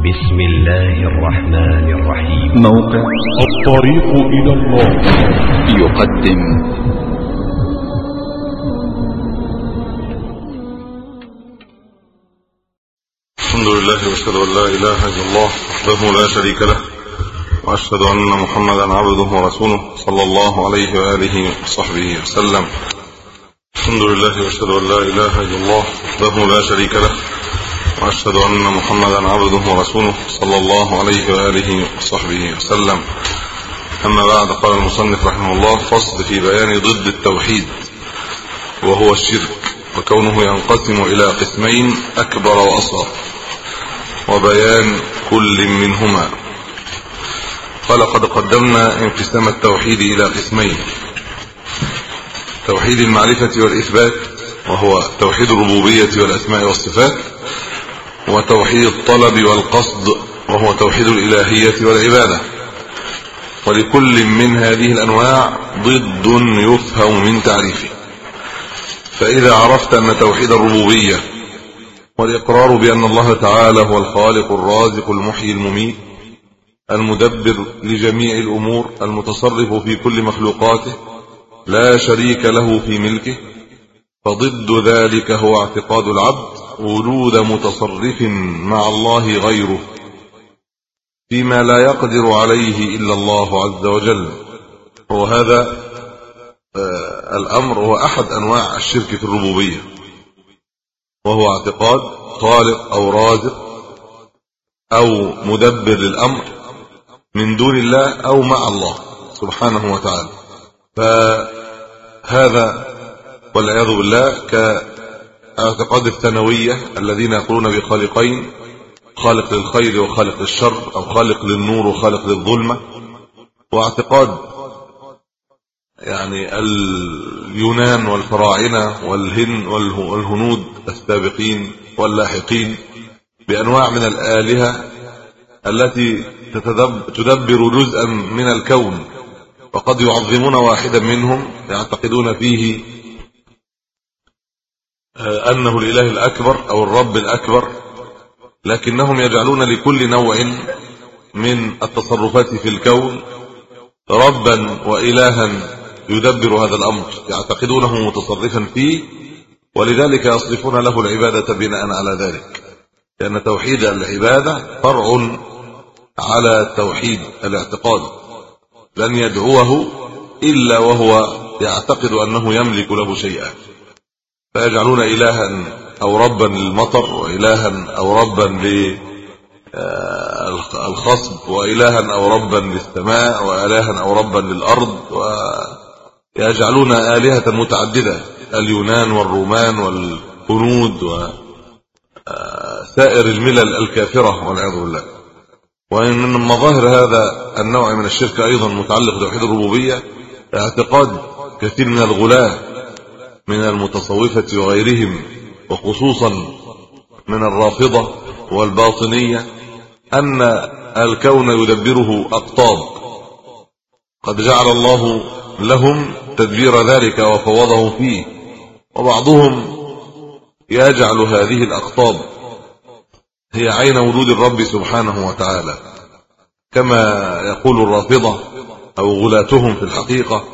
بسم الله الرحمن الرحيم. موقع الطريق إلى الله. يقدم. الحمد لله وأشهد أن لا إله إلا الله وحده لا شريك له وأشهد أن محمدا عبده ورسوله صلى الله عليه وآله وصحبه وسلم. الحمد لله وأشهد أن لا إله إلا الله وحده لا شريك له وأشهد أن محمدا عبده ورسوله صلى الله عليه وآله وصحبه وسلم. أما بعد قال المصنف رحمه الله فصل في بيان ضد التوحيد وهو الشرك وكونه ينقسم إلى قسمين أكبر وأصغر. وبيان كل منهما. قال قد قدمنا انقسام التوحيد إلى قسمين توحيد المعرفة والإثبات وهو توحيد الربوبية والأسماء والصفات وتوحيد الطلب والقصد وهو توحيد الإلهية والعبادة. ولكل من هذه الأنواع ضد يفهم من تعريفه. فإذا عرفت أن توحيد الربوبية والإقرار بأن الله تعالى هو الخالق الرازق المحيي المميت المدبر لجميع الأمور المتصرف في كل مخلوقاته لا شريك له في ملكه فضد ذلك هو اعتقاد العبد وجود متصرف مع الله غيره فيما لا يقدر عليه إلا الله عز وجل. وهذا آه الأمر هو أحد أنواع الشرك في الربوبية. وهو اعتقاد خالق أو رازق أو مدبر للأمر من دون الله أو مع الله سبحانه وتعالى. فهذا والعياذ بالله كاعتقاد الثانوية الذين يقولون بخالقين خالق للخير وخالق للشر أو خالق للنور وخالق للظلمة. واعتقاد يعني اليونان والفراعنة والهن والهنود السابقين واللاحقين بأنواع من الآلهة التي تدبر جزءا من الكون وقد يعظمون واحدا منهم يعتقدون فيه أنه الإله الأكبر أو الرب الأكبر لكنهم يجعلون لكل نوع من التصرفات في الكون ربا والها يدبر هذا الأمر يعتقدونه متصرفا فيه ولذلك يصرفون له العبادة بناء على ذلك لأن توحيد العبادة فرع على توحيد الاعتقاد لن يدعوه إلا وهو يعتقد أنه يملك له شيئا. فيجعلون إلها أو ربا للمطر وإلها أو ربا للخصب وإلها أو ربا للسماء وإلها أو ربا للأرض ويجعلون آلهة متعددة اليونان والرومان والهنود وسائر الملل الكافرة والعياذ بالله. وإن من مظاهر هذا النوع من الشرك أيضا متعلق بتوحيد الربوبية اعتقاد كثير من الغلاة من المتصوفة وغيرهم وخصوصا من الرافضة والباطنية أن الكون يدبره اقطاب قد جعل الله لهم تدبير ذلك وفوضه فيه وبعضهم يجعل هذه الاقطاب هي عين وجود الرب سبحانه وتعالى. كما يقول الرافضة أو غلاتهم في الحقيقة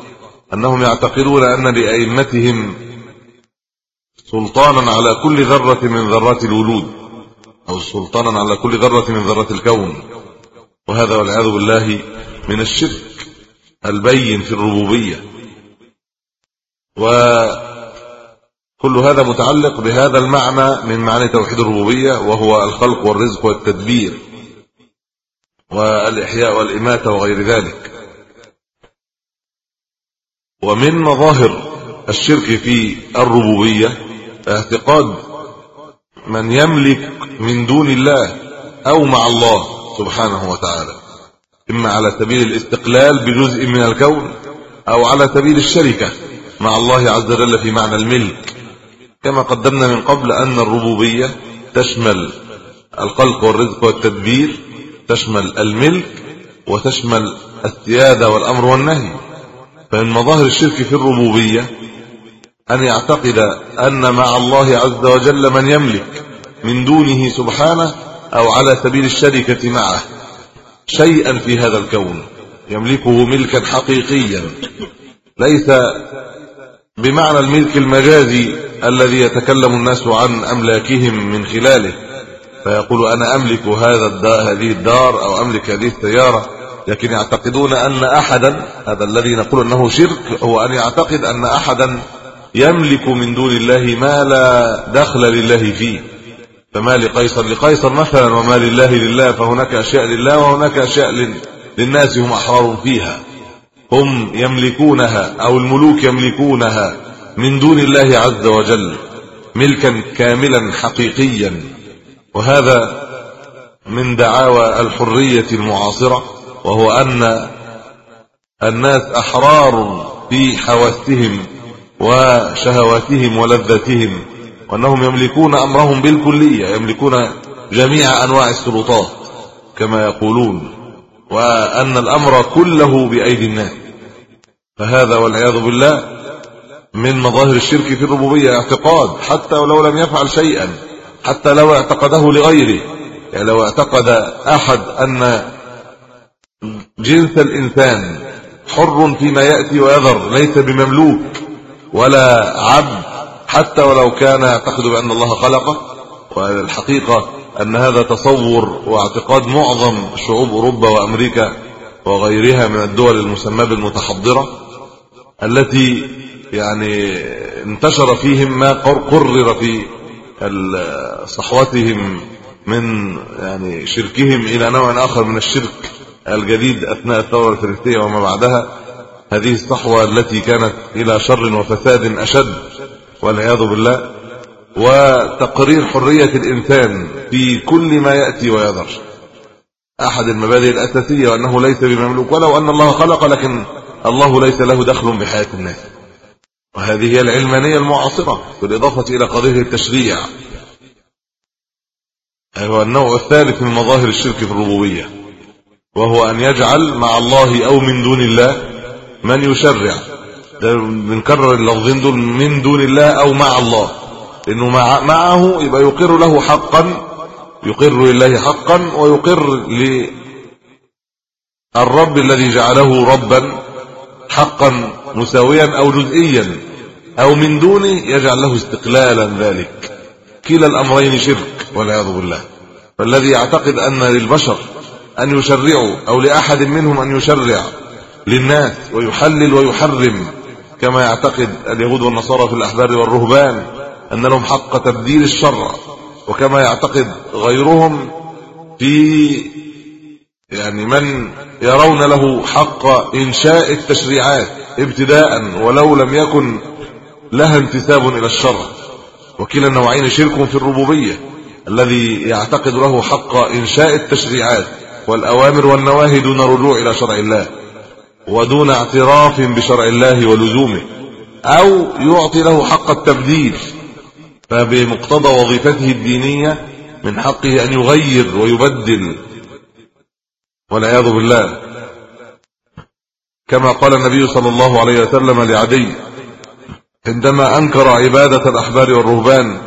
أنهم يعتقدون أن لأئمتهم سلطانا على كل ذرة من ذرات الوجود أو سلطانا على كل ذرة من ذرات الكون. وهذا والعياذ بالله من الشرك البين في الربوبية. وكل هذا متعلق بهذا المعنى من معاني توحيد الربوبية وهو الخلق والرزق والتدبير والإحياء والإماتة وغير ذلك. ومن مظاهر الشرك في الربوبية اعتقاد من يملك من دون الله أو مع الله سبحانه وتعالى إما على سبيل الاستقلال بجزء من الكون أو على سبيل الشركة مع الله عز وجل في معنى الملك. كما قدمنا من قبل أن الربوبية تشمل الخلق والرزق والتدبير تشمل الملك وتشمل السيادة والأمر والنهي. فمن مظاهر الشرك في الربوبية أن يعتقد أن مع الله عز وجل من يملك من دونه سبحانه أو على سبيل الشركة معه شيئا في هذا الكون يملكه ملكا حقيقيا ليس بمعنى الملك المجازي الذي يتكلم الناس عن أملاكهم من خلاله فيقول أنا أملك هذا الدار هذه الدار أو أملك هذه السيارة لكن يعتقدون أن أحدا هذا الذي نقول أنه شرك هو أن يعتقد أن أحدا يملك من دون الله ما لا دخل لله فيه. فما لقيصر؟ لقيصر مثلا وما لله لله فهناك أشياء لله وهناك أشياء للناس هم أحرار فيها. هم يملكونها أو الملوك يملكونها من دون الله عز وجل ملكا كاملا حقيقيا. وهذا من دعاوى الحرية المعاصرة. وهو أن الناس أحرار في حواسهم وشهواتهم ولذاتهم وأنهم يملكون أمرهم بالكلية يملكون جميع أنواع السلطات كما يقولون وأن الأمر كله بأيدي الناس. فهذا والعياذ بالله من مظاهر الشرك في الربوبية اعتقاد حتى ولو لم يفعل شيئا حتى لو اعتقده لغيره. يعني لو اعتقد أحد أن جنس الإنسان حر فيما يأتي ويذر ليس بمملوك ولا عبد حتى ولو كان يعتقد بأن الله خلقه. والحقيقة أن هذا تصور واعتقاد معظم شعوب أوروبا وأمريكا وغيرها من الدول المسمى بالمتحضرة التي يعني انتشر فيهم ما قرر في صحوتهم من يعني شركهم إلى نوع آخر من الشرك. الجديد أثناء الثورة الفرنسية وما بعدها هذه الصحوة التي كانت إلى شر وفساد أشد والعياذ بالله وتقرير حرية الإنسان في كل ما يأتي ويذر أحد المبادئ الأساسية وأنه ليس بمملوك ولو أن الله خلق لكن الله ليس له دخل بحياة الناس. وهذه هي العلمانية المعاصرة بالإضافة إلى قضية التشريع. هو النوع الثالث من مظاهر الشرك في الربوبية. وهو أن يجعل مع الله أو من دون الله من يشرع. بنكرر اللفظين دول من دون الله أو مع الله. لأنه مع معه يبقى يقر له حقا يقر لله حقا ويقر للرب الذي جعله ربا حقا مساويا أو جزئيا. أو من دونه يجعل له استقلالا ذلك. كلا الأمرين شرك والعياذ بالله. فالذي يعتقد أن للبشر أن يشرعوا أو لأحد منهم أن يشرع للناس ويحلل ويحرم كما يعتقد اليهود والنصارى في الأحبار والرهبان أن لهم حق تبديل الشرع وكما يعتقد غيرهم في يعني من يرون له حق إنشاء التشريعات ابتداء ولو لم يكن لها انتساب إلى الشرع. وكلا النوعين شرك في الربوبية الذي يعتقد له حق إنشاء التشريعات والأوامر والنواهي دون رجوع إلى شرع الله ودون اعتراف بشرع الله ولزومه أو يعطي له حق التبديل فبمقتضى وظيفته الدينية من حقه أن يغير ويبدل والعياذ بالله. كما قال النبي صلى الله عليه وسلم لعدي عندما أنكر عبادة الأحبار والرهبان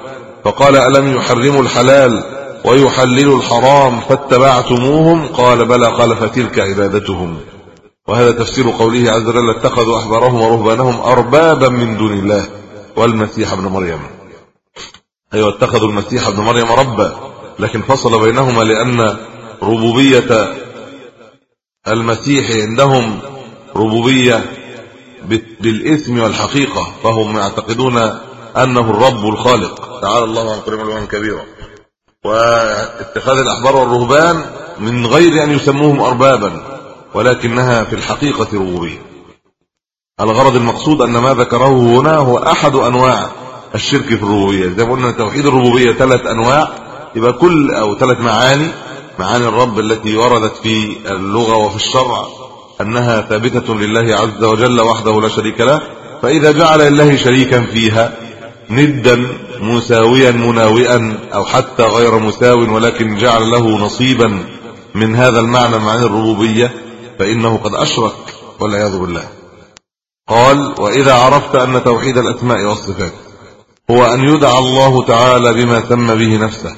فقال ألم يحرموا الحلال ويحللوا الحرام فاتبعتموهم قال بلى قال فتلك عبادتهم. وهذا تفسير قوله عز وجل اتخذوا أحبارهم ورهبانهم أربابا من دون الله والمسيح ابن مريم. أيوة اتخذوا المسيح ابن مريم ربا لكن فصل بينهما لأن ربوبية المسيح عندهم ربوبية بالاسم والحقيقة فهم يعتقدون أنه الرب الخالق. تعالى الله عن قريب الوان كبيرا واتخاذ الأحبار والرهبان من غير أن يسموهم أربابا ولكنها في الحقيقة ربوبية. الغرض المقصود أن ما ذكره هنا هو أحد أنواع الشرك في الربوبية. زي ما قلنا توحيد الربوبية ثلاث أنواع يبقى كل أو ثلاث معاني معاني الرب التي وردت في اللغة وفي الشرع أنها ثابتة لله عز وجل وحده لا شريك له فإذا جعل الله شريكا فيها ندا مساويا مناوئا أو حتى غير مساو ولكن جعل له نصيبا من هذا المعنى معنى الربوبية فإنه قد أشرك والعياذ بالله. قال وإذا عرفت أن توحيد الأسماء والصفات هو أن يدعى الله تعالى بما سمى به نفسه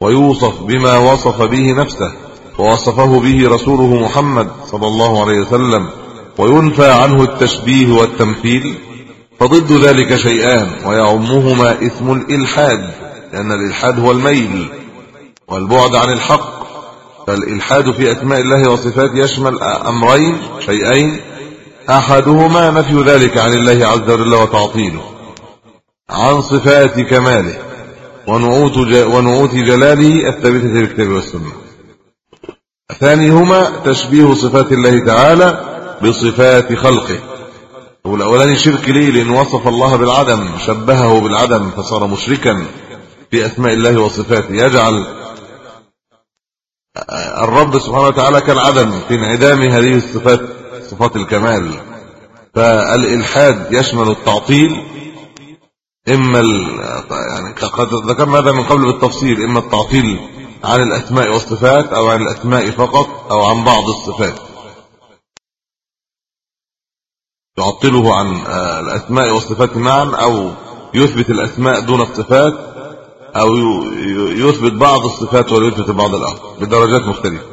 ويوصف بما وصف به نفسه ووصفه به رسوله محمد صلى الله عليه وسلم وينفى عنه التشبيه والتمثيل فضد ذلك شيئان ويعمهما اسم الإلحاد لأن الإلحاد هو الميل والبعد عن الحق. فالإلحاد في أسماء الله وصفاته يشمل أمرين شيئين أحدهما نفي ذلك عن الله عز وجل وتعطيله عن صفات كماله ونعوت ونعوت جلاله الثابتة في الكتاب والسنة. ثانيهما تشبيه صفات الله تعالى بصفات خلقه. والاولاني شرك ليه لأن وصف الله بالعدم شبهه بالعدم فصار مشركا في أسماء الله وصفاته. يجعل الرب سبحانه وتعالى كالعدم في انعدام هذه الصفات صفات الكمال. فالإلحاد يشمل التعطيل إما يعني قد ذكرنا هذا من قبل بالتفصيل إما التعطيل عن الأسماء والصفات أو عن الأسماء فقط أو عن بعض الصفات. يعطله عن الأسماء والصفات معا أو يثبت الأسماء دون الصفات أو يثبت بعض الصفات ويثبت بعض الآخر بدرجات مختلفة.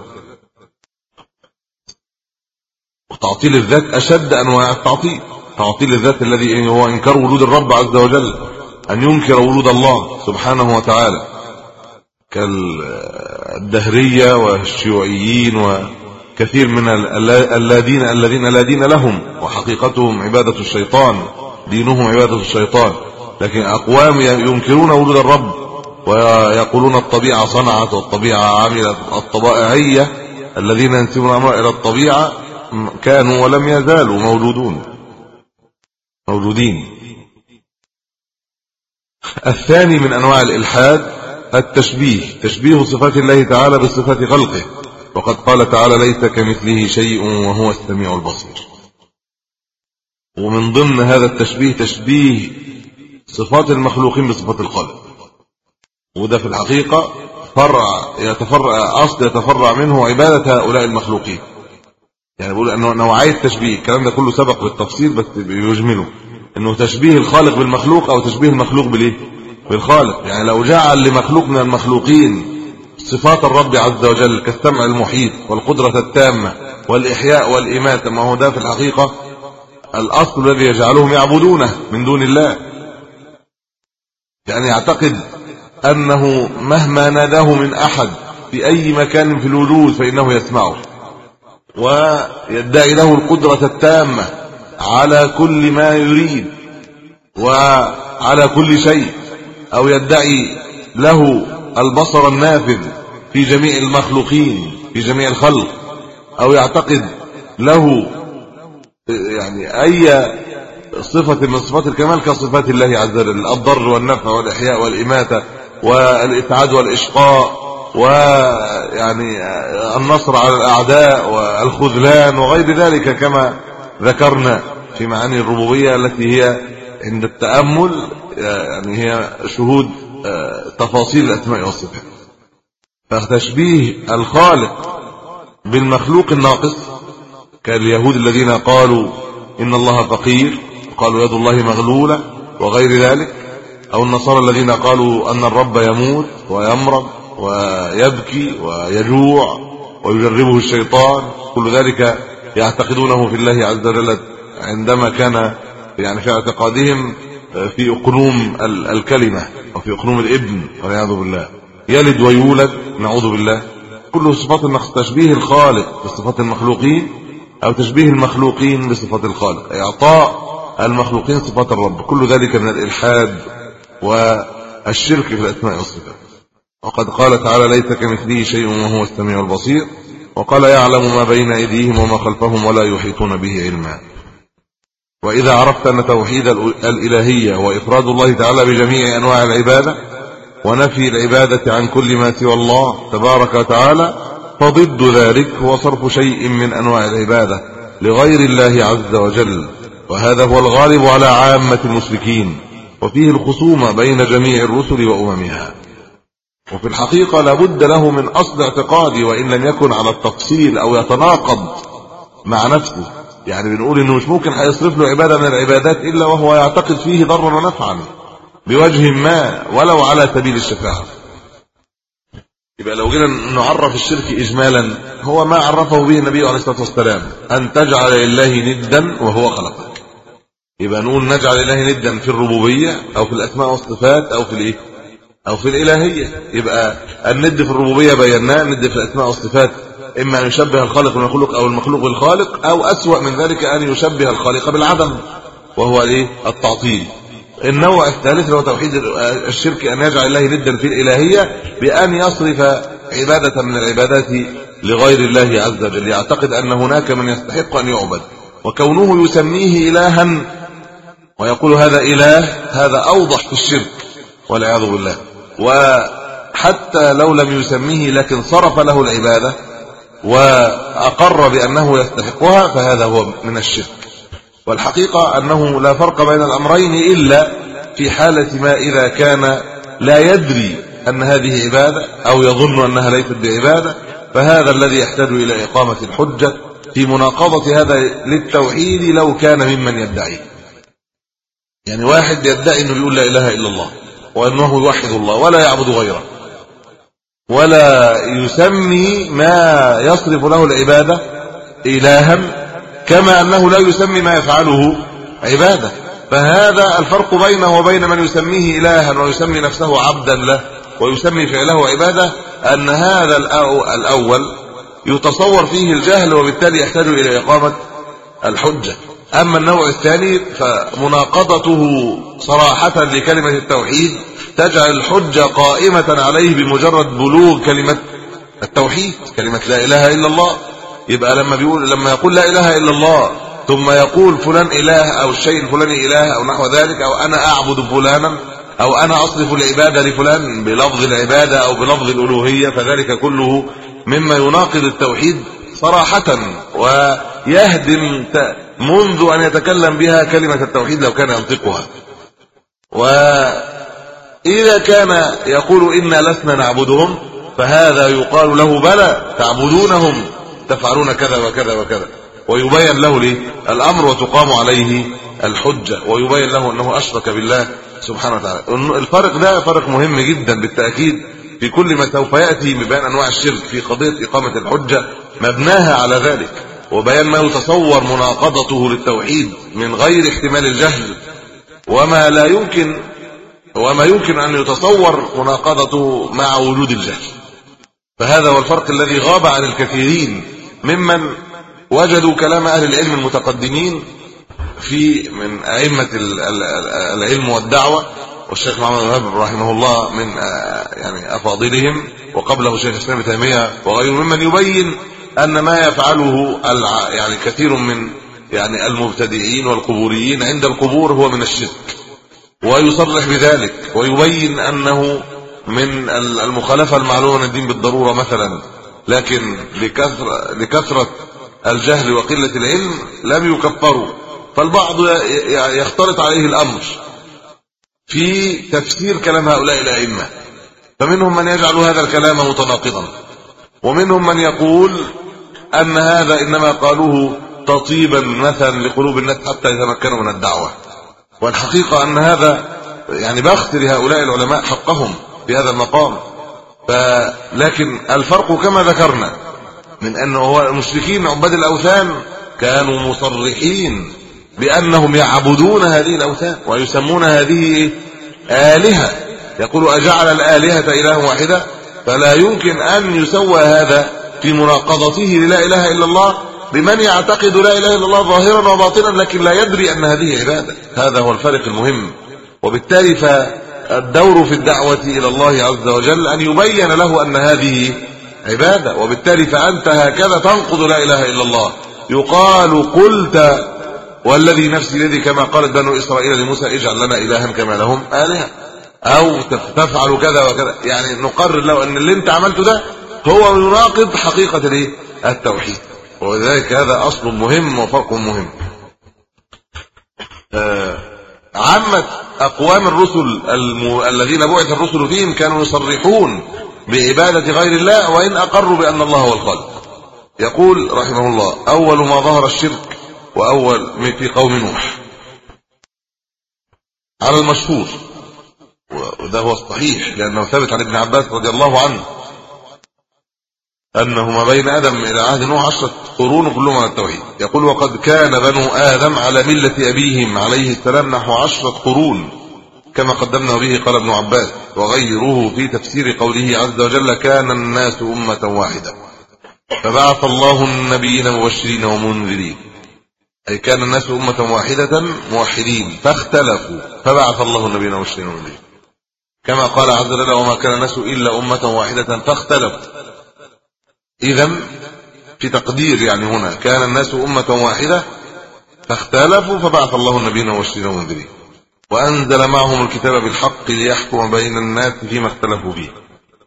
وتعطيل الذات أشد أنواع التعطيل. تعطيل الذات الذي هو إنكار وجود الرب عز وجل أن ينكر وجود الله سبحانه وتعالى. كالدهريه والشيوعيين وكثير من الذين الذين لا دين لهم وحقيقتهم عبادة الشيطان دينهم عبادة الشيطان. لكن أقوام ينكرون وجود الرب ويقولون الطبيعة صنعت والطبيعة عملت الطبائعية الذين ينسبون الامر إلى الطبيعه كانوا ولم يزالوا موجودون موجودين الثاني من أنواع الإلحاد التشبيه تشبيه صفات الله تعالى بصفات خلقه. وقد قال تعالى ليس كمثله شيء وهو السميع البصير. ومن ضمن هذا التشبيه تشبيه صفات المخلوقين بصفات الخالق وده في الحقيقة فرع يتفرع أصل يتفرع منه عبادة هؤلاء المخلوقين. يعني بيقول إنه نوعيه تشبيه الكلام ده كله سبق بالتفصيل بس بيجمله. إنه تشبيه الخالق بالمخلوق أو تشبيه المخلوق بالإيه؟ بالخالق. يعني لو جعل لمخلوق من المخلوقين صفات الرب عز وجل كالسمع المحيط والقدرة التامة والإحياء والاماته ما هو ده في الحقيقة؟ الأصل الذي يجعلهم يعبدونه من دون الله. يعني يعتقد أنه مهما ناداه من أحد في أي مكان في الوجود فإنه يسمعه. ويدعي له القدرة التامة على كل ما يريد وعلى كل شيء أو يدعي له البصر النافذ في جميع المخلوقين في جميع الخلق أو يعتقد له يعني أي صفة من صفات الكمال كصفات الله عز وجل الضر والنفع والإحياء والإماتة والاسعاد والإشقاء ويعني النصر على الأعداء والخذلان وغير ذلك كما ذكرنا في معاني الربوبية التي هي عند التأمل يعني هي شهود تفاصيل الأسماء والصفات. فتشبيه الخالق بالمخلوق الناقص كاليهود الذين قالوا إن الله فقير قالوا يد الله مغلولة وغير ذلك أو النصارى الذين قالوا أن الرب يموت ويمرض ويبكي ويجوع ويجربه الشيطان كل ذلك يعتقدونه في الله عز وجل عندما كان يعني في اعتقادهم في أقنوم الكلمة وفي أقنوم الابن والعياذ بالله. يلد ويولد نعوذ بالله. كل صفات تشبيه الخالق بصفات المخلوقين أو تشبيه المخلوقين بصفات الخالق. اعطاء المخلوقين صفات الرب. كل ذلك من الإلحاد والشرك في الأسماء والصفات. وقد قال تعالى ليس كمثله شيء وهو السميع البصير وقال يعلم ما بين أيديهم وما خلفهم ولا يحيطون به علما وإذا عرفت أن توحيد الإلهية وإفراد الله تعالى بجميع أنواع العبادة ونفي العبادة عن كل ما سوى الله تبارك وتعالى فضد ذلك هو صرف شيء من أنواع العبادة لغير الله عز وجل. وهذا هو الغالب على عامة المشركين وفيه الخصومه بين جميع الرسل وأممها. وفي الحقيقة لابد له من أصل اعتقادي وإن لم يكن على التفصيل أو يتناقض مع نفسه. يعني بنقول إنه مش ممكن هيصرف له عبادة من العبادات إلا وهو يعتقد فيه ضرا ونفعا بوجه ما ولو على سبيل الشفاعة. يبقى لو جينا نعرف الشرك اجمالا هو ما عرفه به النبي عليه الصلاة والسلام أن تجعل لله ندا وهو خلقك. يبقى نقول نجعل لله ندا في الربوبية أو في الأسماء والصفات أو في الإيه؟ أو في الإلهية. يبقى الند في الربوبية بيناه الند في الأسماء والصفات إما أن يشبه الخالق بالمخلوق أو المخلوق بالخالق أو أسوأ من ذلك أن يشبه الخالق بالعدم وهو الإيه؟ التعطيل. النوع الثالث هو توحيد الشرك أن يجعل الله ندا في الإلهية بأن يصرف عبادة من العبادات لغير الله عز وجل. يعتقد أن هناك من يستحق أن يعبد وكونه يسميه الها ويقول هذا إله هذا أوضح في الشرك والعياذ بالله. وحتى لو لم يسميه لكن صرف له العبادة وأقر بأنه يستحقها فهذا هو من الشرك. والحقيقة أنه لا فرق بين الأمرين إلا في حالة ما إذا كان لا يدري أن هذه عبادة أو يظن أنها ليست بعبادة فهذا الذي يحتاج إلى إقامة الحجة في مناقضة هذا للتوحيد لو كان ممن يدعي. يعني واحد يدعي إنه يقول لا إله إلا الله وأنه يوحد الله ولا يعبد غيره ولا يسمي ما يصرف له العبادة إلها كما أنه لا يسمي ما يفعله عباده. فهذا الفرق بينه وبين من يسميه الها ويسمي نفسه عبدا له ويسمي فعله عباده أن هذا الأول يتصور فيه الجهل وبالتالي يحتاج إلى إقامة الحجة. أما النوع الثاني فمناقضته صراحة لكلمة التوحيد تجعل الحجة قائمة عليه بمجرد بلوغ كلمة التوحيد كلمة لا إله إلا الله. يبقى لما بيقول لما يقول لا إله إلا الله ثم يقول فلان إله أو الشيء الفلاني إله أو نحو ذلك أو أنا أعبد فلانا أو أنا أصرف العبادة لفلان بلفظ العبادة أو بلفظ الألوهية فذلك كله مما يناقض التوحيد صراحة ويهدم منذ أن يتكلم بها كلمة التوحيد لو كان ينطقها. وإذا كان يقول إنا لسنا نعبدهم فهذا يقال له بلى تعبدونهم. تفعلون كذا وكذا وكذا. ويبين له ليه الأمر وتقام عليه الحجة. ويبين له أنه أشرك بالله سبحانه وتعالى. الفرق ده فرق مهم جدا بالتأكيد في كل ما سوف يأتي ببيان أنواع الشرك في قضية إقامة الحجة. مبناها على ذلك. وبيان ما يتصور مناقضته للتوحيد من غير احتمال الجهل. وما لا يمكن وما يمكن أن يتصور مناقضته مع وجود الجهل. فهذا هو الفرق الذي غاب عن الكثيرين. ممن وجدوا كلام أهل العلم المتقدمين في من أئمة العلم والدعوة والشيخ محمد الوهاب رحمه الله من يعني أفاضلهم وقبله شيخ الإسلام تيمية وغيره ممن يبين أن ما يفعله يعني كثير من يعني المبتدئين والقبوريين عند القبور هو من الشرك. ويصرح بذلك ويبين أنه من المخالفة المعلومة من الدين بالضرورة مثلا. لكن لكثره لكثرة الجهل وقلة العلم لم يكفروا. فالبعض يختلط عليه الأمر في تفسير كلام هؤلاء الأئمة. فمنهم من يجعل هذا الكلام متناقضا. ومنهم من يقول أن هذا إنما قالوه تطيبا مثلا لقلوب الناس حتى يتمكنوا من الدعوة. والحقيقة أن هذا يعني بخت لهؤلاء العلماء حقهم في هذا المقام. فلكن الفرق كما ذكرنا من انه هو المشركين عباد الأوثان كانوا مصرحين بأنهم يعبدون هذه الأوثان ويسمون هذه آلهة. يقول أجعل الآلهة اله واحدة؟ فلا يمكن أن يسوى هذا في مناقضته للا إله إلا الله بمن يعتقد لا إله إلا الله ظاهرا وباطنا لكن لا يدري أن هذه عبادة. هذا هو الفرق المهم. وبالتالي فالدور في الدعوة إلى الله عز وجل أن يبين له أن هذه عبادة وبالتالي فأنت هكذا تنقض لا إله إلا الله. يقال قلت والذي نفسي بيده كما قالت بنو إسرائيل لموسى اجعل لنا الها كما لهم آلهة. أو تفعل كذا وكذا. يعني نقرر له أن اللي أنت عملته ده هو يناقض حقيقة الايه التوحيد ولذلك هذا أصل مهم وفرق مهم. آه. عامة أقوام الرسل الم... الذين بعث الرسل فيهم كانوا يصرحون بعبادة غير الله وإن أقروا بأن الله هو الخالق. يقول رحمه الله أول ما ظهر الشرك وأول في قوم نوح. على المشهور وده هو الصحيح لأنه ثبت عن ابن عباس رضي الله عنه. انه ما بين آدم إلى عهد نوح عشرة قرون كلهم على التوحيد. يقول وقد كان بنو آدم على ملة أبيهم عليه السلام نحو عشرة قرون كما قدمنا به قال ابن عباس وغيره في تفسير قوله عز وجل كان الناس أمة واحدة فبعث الله النبيين مبشرين ومنذرين. أي كان الناس أمة واحدة موحدين فاختلفوا. فبعث الله النبيين مبشرين ومنذرين. كما قال عز وجل وما كان الناس إلا أمة واحدة فاختلفوا اذا في تقدير يعني هنا كان الناس أمة واحدة فاختلفوا فبعث الله النبيين مبشرين ومنذرين وأنزل معهم الكتاب بالحق ليحكم بين الناس فيما اختلفوا فيه.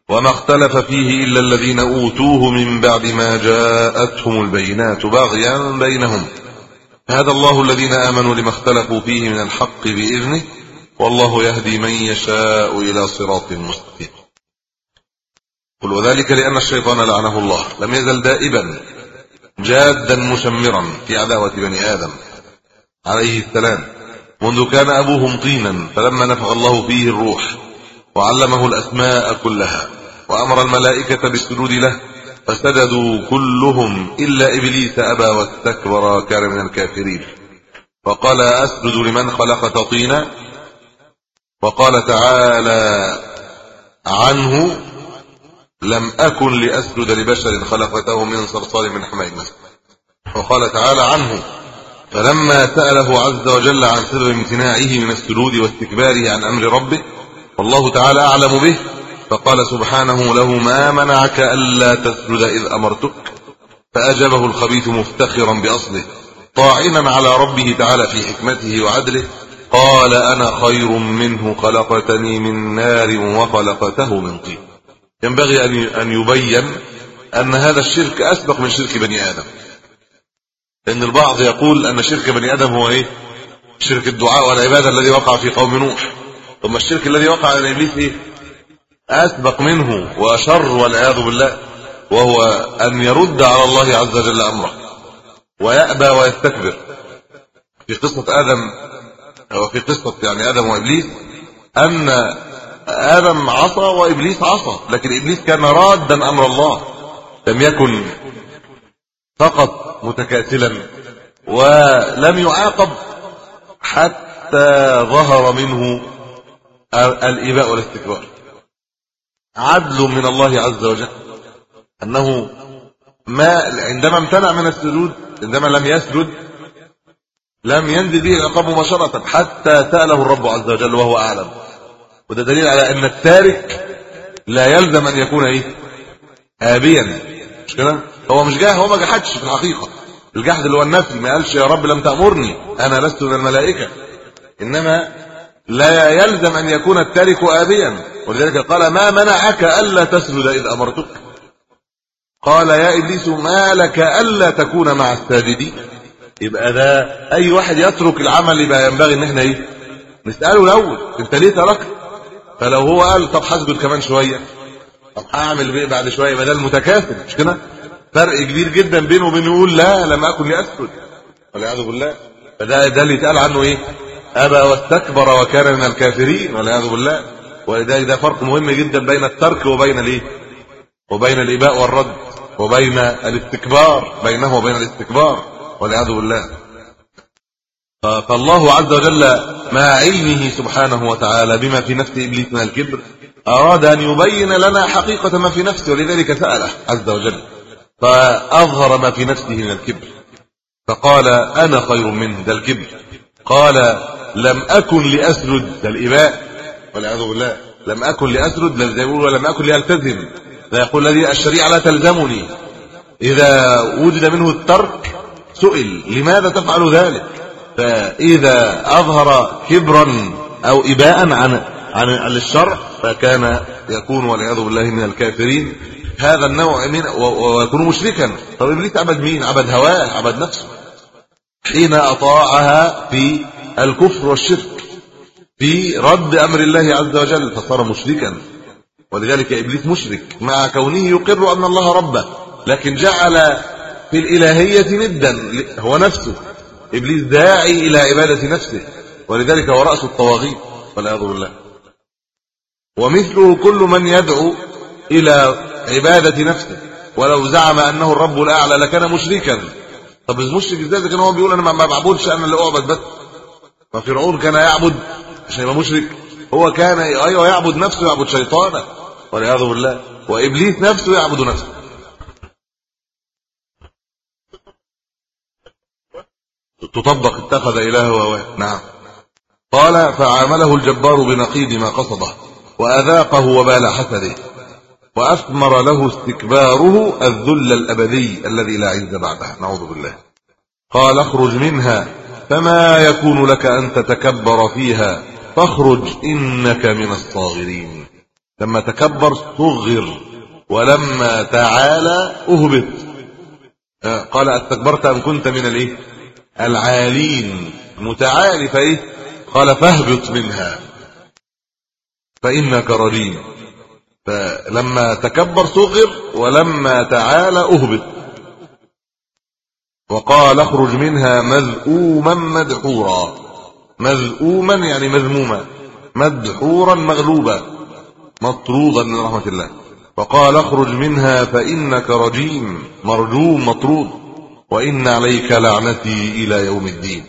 وما اختلف فيه إلا الذين أوتوه من بعد ما جاءتهم البينات بغيا بينهم. هذا الله الذين آمنوا لما اختلفوا فيه من الحق بإذنه والله يهدي من يشاء إلى صراط مستقيم. قل وذلك لأن الشيطان لعنه الله. لم يزل دائبا جادا مشمرا في عداوة بني آدم. عليه السلام. منذ كان ابوهم طينا فلما نفخ الله فيه الروح وعلمه الأسماء كلها وأمر الملائكة بالسجود له فسجدوا كلهم إلا إبليس أبى واستكبر وكان من الكافرين. وقال أسجد لمن خلقت طينا وقال تعالى عنه لم أكن لأسجد لبشر خلقته من صلصال من حماء وقال تعالى عنه فلما سأله عز وجل عن سبب امتناعه من السجود واستكباره عن أمر ربه والله تعالى أعلم به فقال سبحانه له ما منعك ألا تسجد إذ أمرتك؟ فأجابه الخبيث مفتخرا بأصله طاعنا على ربه تعالى في حكمته وعدله قال أنا خير منه خلقتني من نار وخلقته من طين. ينبغي أن أن يبين أن هذا الشرك أسبق من شرك بني آدم. لأن البعض يقول أن شرك بني آدم هو إيه؟ شرك الدعاء والعباده الذي وقع في قوم نوح. ثم الشرك الذي وقع على إبليس إيه؟ أسبق منه وأشر والعياذ بالله وهو أن يرد على الله عز وجل أمره ويأبى ويستكبر. في قصة آدم أو في قصة يعني آدم وإبليس أن آدم عصى وإبليس عصى لكن إبليس كان رادا أمر الله لم يكن فقط متكاسلا ولم يعاقب حتى ظهر منه الإباء والاستكبار. عدل من الله عز وجل أنه ما عندما امتنع من السجود عندما لم يسجد لم ينزل به العقاب مباشرة حتى سأله الرب عز وجل وهو أعلم. وده دليل على أن التارك لا يلزم أن يكون إيه؟ آبيا. مش كده؟ هو مش جاه هو ما جحدش في الحقيقة. الجحد اللي هو النفي ما قالش يا رب لم تأمرني أنا لست من الملائكة. إنما لا يلزم أن يكون التارك آبيا. ولذلك قال ما منعك ألا تسجد إذ أمرتك. قال يا إبليس ما لك ألا تكون مع الساجدين. يبقى ده أي واحد يترك العمل يبقى ينبغي إن إحنا إيه؟ نسأله الأول أنت ليه تركت؟ فلو هو قال طب هسجد كمان شوية. طب هعمل إيه بعد شوية يبقى ده المتكاسل مش كده؟ فرق كبير جدا بينه وبين يقول لا لم أكن لأسجد والعياذ بالله. فده ده اللي يتقال عنه إيه؟ أبى واستكبر وكان من الكافرين والعياذ بالله. ولذلك ده فرق مهم جدا بين الترك وبين الإيه؟ وبين الإباء والرد وبين الاستكبار بينه وبين الاستكبار. والعياذ بالله. فالله عز وجل مع علمه سبحانه وتعالى بما في نفس إبليس من الكبر أراد أن يبين لنا حقيقة ما في نفسه ولذلك سأله عز وجل فأظهر ما في نفسه من الكبر. فقال أنا خير منه ده الكبر. قال لم أكن لاسجد ده الإباء. والعياذ بالله لم أكن لاسجد زي ما يقول ولم أكن لألتزم. لا يقول الذي الشريعة لا تلزمني. إذا وجد منه الترك سئل لماذا تفعل ذلك؟ فإذا أظهر كبرا أو اباء عن عن الشرع فكان يكون والعياذ بالله من الكافرين هذا النوع من ويكون مشركا. طب إبليس عبد مين؟ عبد هواه عبد نفسه. حين أطاعها في الكفر والشرك في رد أمر الله عز وجل فصار مشركا. ولذلك إبليس مشرك مع كونه يقر أن الله ربه لكن جعل في الإلهية ندا هو نفسه. إبليس داعي إلى عبادة نفسه ولذلك هو رأس الطواغيت والعياذ بالله. ومثله كل من يدعو إلى عبادة نفسه ولو زعم أنه الرب الأعلى لكان مشركا. طب المشرك إزاي كان هو بيقول أنا ما بعبدش أنا اللي أعبد بس. ففرعون كان يعبد عشان يبقى مشرك. هو كان أيوه يعبد نفسه يعبد شيطانه والعياذ بالله. وإبليس نفسه يعبد نفسه. تطبق اتخذ إله هواه نعم. قال فعامله الجبار بنقيض ما قصده وأذاقه وبال حسده وأثمر له استكباره الذل الأبدي الذي لا عز بعده نعوذ بالله. قال اخرج منها فما يكون لك أن تتكبر فيها فاخرج إنك من الصاغرين. لما تكبر صغر ولما تعالى أهبط. آه، قال أستكبرت أم كنت من الإيه؟ العالين متعالي فايه قال فاهبط منها. فإنك رجيم فلما تكبر صغر ولما تعالى أهبط. وقال اخرج منها مذءوما مدحورا. مذءوما يعني مذموما. مدحورا مغلوبا. مطرودا من رحمة الله. وقال اخرج منها فإنك رجيم. مرجوم مطرود. وإن عليك لعنتي إلى يوم الدين.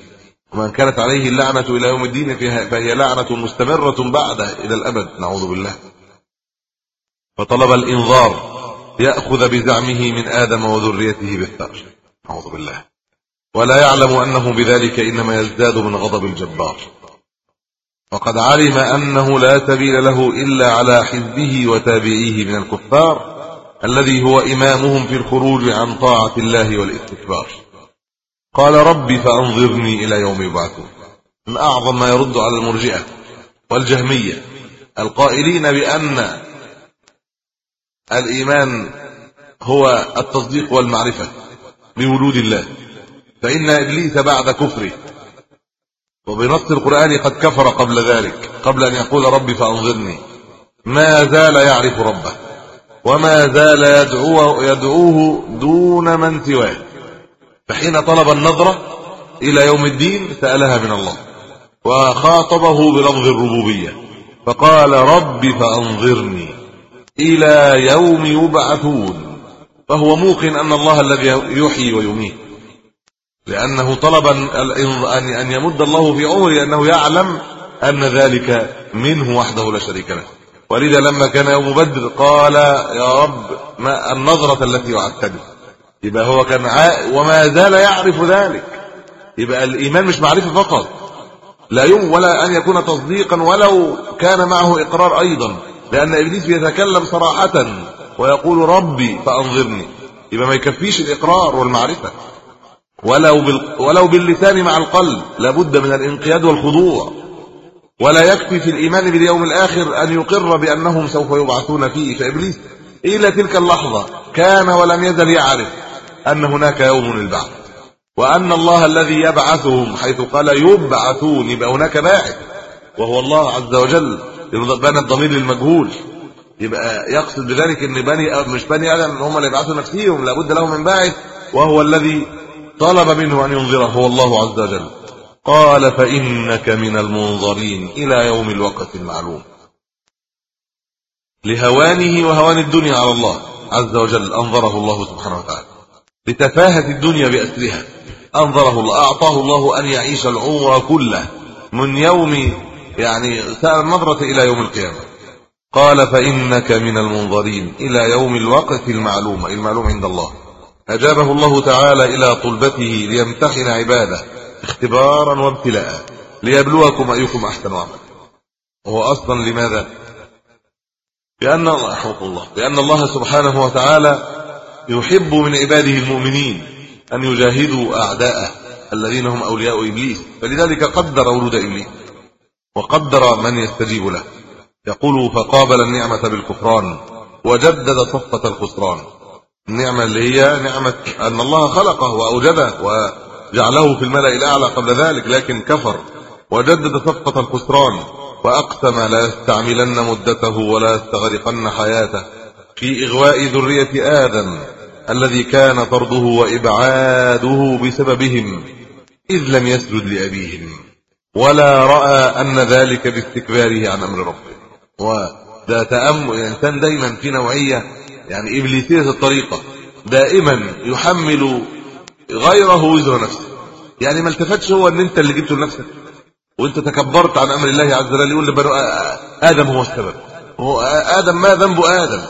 ومن كانت عليه اللعنة إلى يوم الدين فهي لعنة مستمرة بعده إلى الأبد نعوذ بالله. فطلب الانذار يأخذ بزعمه من آدم وذريته بالثار نعوذ بالله. ولا يعلم أنه بذلك إنما يزداد من غضب الجبار. وقد علم أنه لا سبيل له إلا على حزبه وتابعيه من الكفار الذي هو إمامهم في الخروج عن طاعة الله والاستكبار. قال ربي فأنظرني إلى يوم يبعثون. من أعظم ما يرد على المرجئة والجهمية القائلين بأن الإيمان هو التصديق والمعرفة بوجود الله. فإن إبليس بعد كفره وبنص القرآن قد كفر قبل ذلك قبل أن يقول ربي فأنظرني ما زال يعرف ربه. وما زال يدعوه يدعوه دون من سواه. فحين طلب النظره إلى يوم الدين سألها من الله وخاطبه بلفظ الربوبية فقال ربي فأنظرني إلى يوم يبعثون. فهو موقن أن الله الذي يحيي ويميت لأنه طلب أن يمد الله في عمره لأنه يعلم أن ذلك منه وحده لا شريك له. ولذا لما كان يوم بدر قال يا رب ما النظرة التي وعدتني؟ يبقى هو كان وما زال يعرف ذلك. يبقى الإيمان مش معرفة فقط. لا يوم ولا أن يكون تصديقا ولو كان معه إقرار أيضا. لأن إبليس بيتكلم صراحة ويقول ربي فأنظرني. يبقى ما يكفيش الإقرار والمعرفة. ولو بال... ولو باللسان مع القلب لابد من الانقياد والخضوع. ولا يكفي في الإيمان باليوم الآخر أن يقر بأنهم سوف يبعثون فيه فابليس إلى تلك اللحظة كان ولم يزل يعرف أن هناك يوم البعث وأن الله الذي يبعثهم حيث قال يبعثون يبقى هناك باعث. وهو الله عز وجل بنى الضمير للمجهول يبقى يقصد بذلك إن بني مش بني آدم هم اللي يبعثوا نفسهم لابد لهم من باعث. وهو الذي طلب منه أن ينظره هو الله عز وجل. قال فإنك من المنظرين إلى يوم الوقت المعلوم. لهوانه وهوان الدنيا على الله عز وجل أنظره الله سبحانه وتعالى. لتفاهة الدنيا بأسرها. أنظره الله أعطاه الله أن يعيش العمر كله من يوم يعني سأل النظرة إلى يوم القيامة. قال فإنك من المنظرين إلى يوم الوقت المعلوم المعلوم عند الله. أجابه الله تعالى إلى طلبته ليمتحن عباده. اختبارا وابتلاء ليبلوكم أيكم أحسن عملا. وهو أصلا لماذا؟ لأن الله الله. لأن الله سبحانه وتعالى يحب من عباده المؤمنين أن يجاهدوا أعداءه الذين هم أولياء إبليس. فلذلك قدر ولود إبليس. وقدر من يستجيب له. يقول فقابل النعمة بالكفران وجدد صفة الخسران. النعمة اللي هي نعمة أن الله خلقه وأوجده وجعله في الملأ الأعلى قبل ذلك لكن كفر وجدد صفة الخسران وأقسم لا يستعملن مدته ولا يستغرقن حياته. في إغواء ذرية آدم الذي طرده طرده وإبعاده بسببهم إذ لم يسجد لأبيهم ولا رأى أن ذلك باستكباره عن أمر ربه. وده تأمل الانسان دايما في نوعية يعني إبليسية الطريقة دائما يحمل غيره وزر نفسه. يعني ما التفتش هو إن أنت اللي جبته لنفسك. وأنت تكبرت عن أمر الله عز وجل يقول لبنو آدم هو السبب. هو آدم ما ذنب آدم.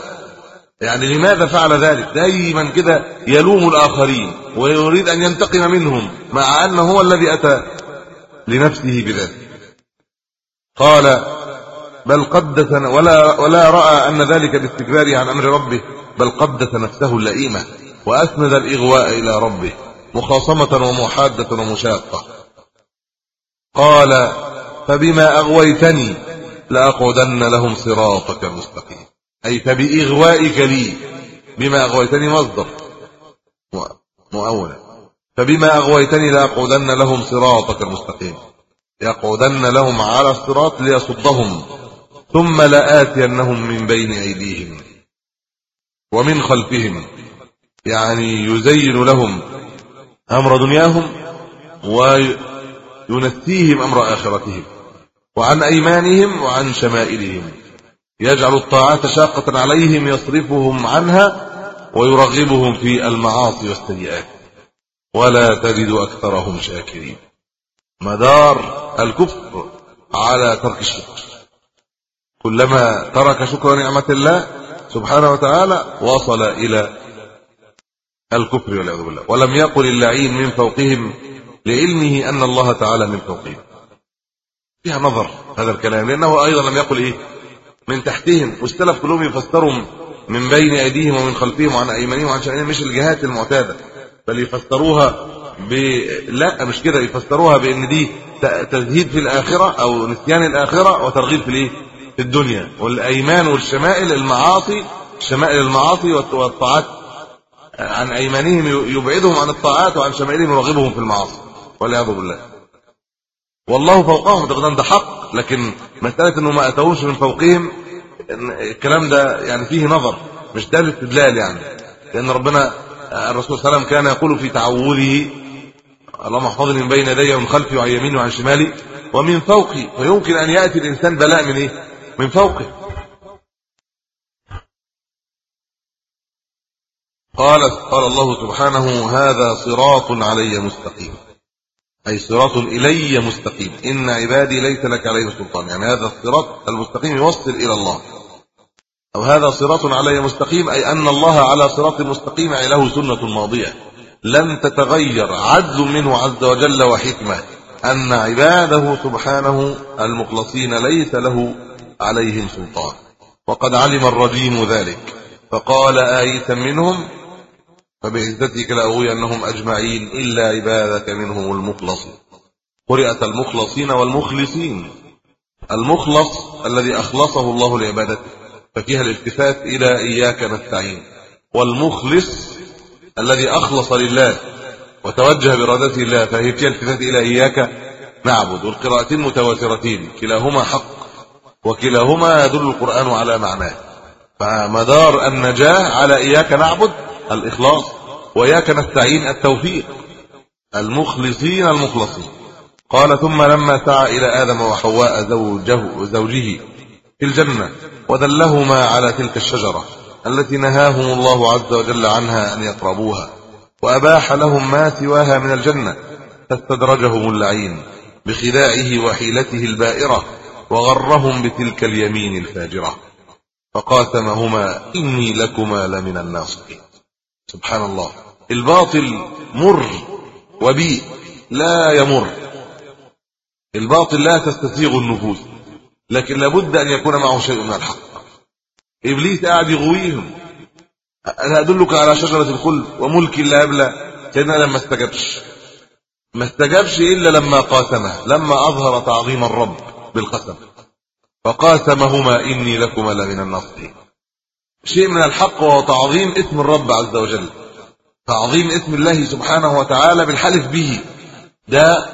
يعني لماذا فعل ذلك؟ دايما كده يلوم الآخرين ويريد أن ينتقم منهم مع أنه هو الذي أتى لنفسه بذلك. قال بل قدس ولا ولا رأى أن ذلك باستكباره عن أمر ربه بل قدس نفسه اللئيمه وأسند الإغواء إلى ربه. مخاصمة ومحادة ومشاقة. قال فبما أغويتني لأقعدن لهم صراطك المستقيم. أي فبإغوائك لي بما أغويتني مصدر. مؤولا. فبما أغويتني لأقعدن لهم صراطك المستقيم. يقعدن لهم على الصراط ليصدهم. ثم لآتينهم من بين أيديهم ومن خلفهم. يعني يزين لهم أمر دنياهم وينسيهم أمر آخرتهم وعن أيمانهم وعن شمائلهم. يجعل الطاعات شاقة عليهم يصرفهم عنها ويرغبهم في المعاصي والسيئات. ولا تجد أكثرهم شاكرين. مدار الكفر على ترك الشكر كلما ترك شكر نعمة الله سبحانه وتعالى وصل إلى الكفر والعياذ بالله. ولم يقل اللعين من فوقهم لعلمه أن الله تعالى من فوقهم. فيها نظر هذا الكلام لأنه أيضا لم يقل إيه؟ من تحتهم. والسلف كلهم يفسروا من بين أيديهم ومن خلفهم وعن أيمانهم وعن شمالهم مش الجهات المعتادة بل يفسروها ب لا مش كده يفسروها بأن دي تزهيد في الآخرة أو نسيان الآخرة وترغيب في الإيه؟ في الدنيا. والأيمان والشمائل المعاصي شمائل المعاصي والطاعات عن أيمانهم يبعدهم عن الطاعات وعن شمائلهم يرغبهم في المعاصي والعياذ بالله. والله فوقهم ده ده حق لكن مسألة إنه ما أتوش من فوقهم الكلام ده يعني فيه نظر مش ده الاستدلال يعني. لأن ربنا الرسول صلى الله عليه وسلم كان يقول في تعوذه اللهم احفظني من بين يدي ومن خلفي وعن يميني وعن شمالي ومن فوقي فيمكن أن يأتي الإنسان بلاء من إيه؟ من فوقه. قال قال الله سبحانه هذا صراط علي مستقيم. أي صراط إلي مستقيم. إن عبادي ليس لك عليه سلطان. يعني هذا الصراط المستقيم يوصل إلى الله. أو هذا صراط علي مستقيم أي أن الله على صراط مستقيم أي له سنة ماضية. لن تتغير عدل منه عز وجل وحكمة أن عباده سبحانه المخلصين ليس له عليهم سلطان. وقد علم الرجيم ذلك. فقال آية منهم؟ فبعزتك لأغوينهم أجمعين إلا عبادك منهم المخلصين. قرئت المخلصين والمخلصين. المخلص الذي أخلصه الله لعبادته ففيها الالتفات إلى إياك نستعين. والمخلص الذي أخلص لله وتوجه بإرادته الله فهي فيها التفات إلى إياك نعبد. والقراءتين متواترتين كلاهما حق وكلاهما يدل القرآن على معناه. فمدار النجاة على إياك نعبد الإخلاص وإياك نستعين التوفيق. المخلصين المخلصين. قال ثم لما سعى إلى آدم وحواء زوجه زوجه في الجنة ودلهما على تلك الشجرة التي نهاهم الله عز وجل عنها أن يقربوها وأباح لهم ما سواها من الجنة فاستدرجهم اللعين بخداعه وحيلته البائرة وغرهم بتلك اليمين الفاجرة. فقاسمهما إني لكما لمن الناصحين. سبحان الله. الباطل مر وبيء لا يمر. الباطل لا تستسيغ النفوس لكن لابد أن يكون معه شيء من الحق. إبليس قاعد يغويهم. أنا أدلك على شجرة الخلد وملك لا يبلى سيدنا لما استجبش. ما استجابش إلا لما قاسمه لما أظهر تعظيم الرب بالقسم. فقاسمهما إني لكما لمن الناصحين. شيء من الحق وهو تعظيم اسم الرب عز وجل. تعظيم اسم الله سبحانه وتعالى بالحلف به. ده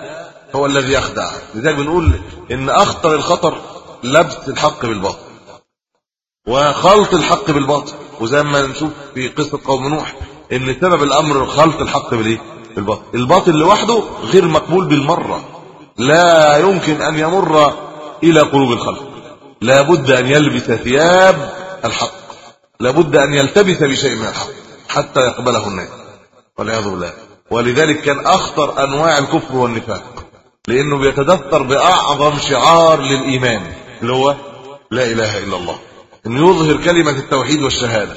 هو الذي يخدع لذلك بنقول إن أخطر الخطر لبس الحق بالباطل. وخلط الحق بالباطل. وزي ما نشوف في قصة قوم نوح إن سبب الأمر خلط الحق بالإيه؟ بالباطل. الباطل لوحده غير مقبول بالمرة. لا يمكن أن يمر إلى قلوب الخلق. لا بد أن يلبس ثياب الحق. لا بد أن يلتبس بشيء من الحق حتى يقبله الناس. والعياذ بالله. ولذلك كان أخطر أنواع الكفر والنفاق. لأنه بيتدثر بأعظم شعار للإيمان اللي هو لا إله إلا الله. إنه يظهر كلمة التوحيد والشهادة.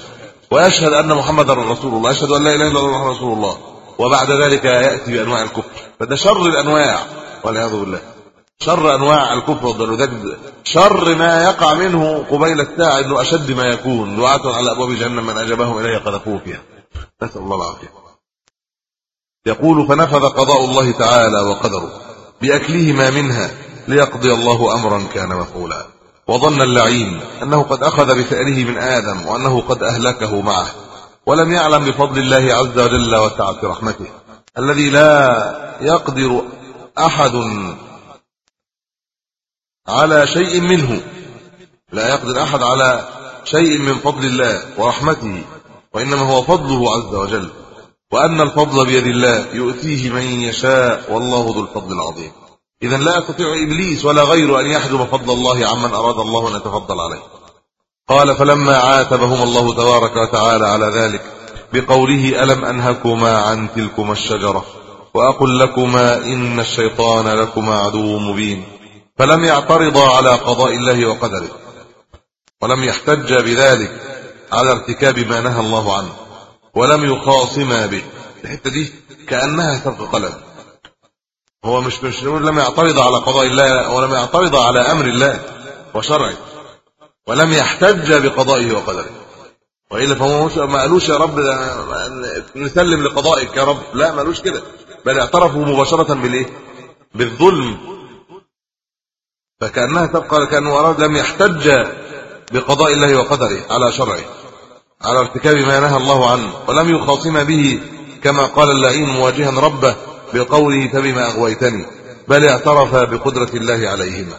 ويشهد أن محمدا رسول الله. يشهد أن لا إله إلا الله رسول الله. وبعد ذلك يأتي بأنواع الكفر. فده شر الأنواع. والعياذ بالله. شر أنواع الكفر والضلال شر ما يقع منه قبيل الساعة إنه أشد ما يكون. دعاة على أبواب جهنم من أجابهم اليه قذفوه فيها. نسأل الله العافية. يقول فنفذ قضاء الله تعالى وقدره باكلهما منها ليقضي الله أمرا كان مفعولا. وظن اللعين أنه قد أخذ بثأره من آدم وأنه قد أهلكه معه. ولم يعلم بفضل الله عز وجل وسعه رحمته الذي لا يقدر أحد على شيء منه. لا يقدر أحد على شيء من فضل الله ورحمته وإنما هو فضله عز وجل. وأن الفضل بيد الله يؤتيه من يشاء والله ذو الفضل العظيم. اذا لا يستطيع إبليس ولا غيره أن يحجب فضل الله عمن أراد الله أن يتفضل عليه. قال فلما عاتبهم الله تبارك وتعالى على ذلك بقوله ألم أنهكما عن تلكما الشجرة؟ وأقل لكما إن الشيطان لكما عدو مبين. فلم يعترضا على قضاء الله وقدره ولم يحتج بذلك على ارتكاب ما نهى الله عنه ولم يخاصما به. الحتة دي كأنها سبق قلم. هو مش مش لم يعترض على قضاء الله ولم يعترض على أمر الله وشرعه ولم يحتج بقضائه وقدره. وإلا فهو ما قالوش يا رب نسلم لقضائك يا رب. لا ما قالوش كده. بل اعترفوا مباشرة بالإيه؟ بالظلم فكأنها تبقى كانه اراد لم يحتج بقضاء الله وقدره على شرعه على ارتكاب ما نهى الله عنه ولم يخاصم به كما قال اللعين مواجها ربه بقوله فبما أغويتني بل اعترف بقدرة الله عليهما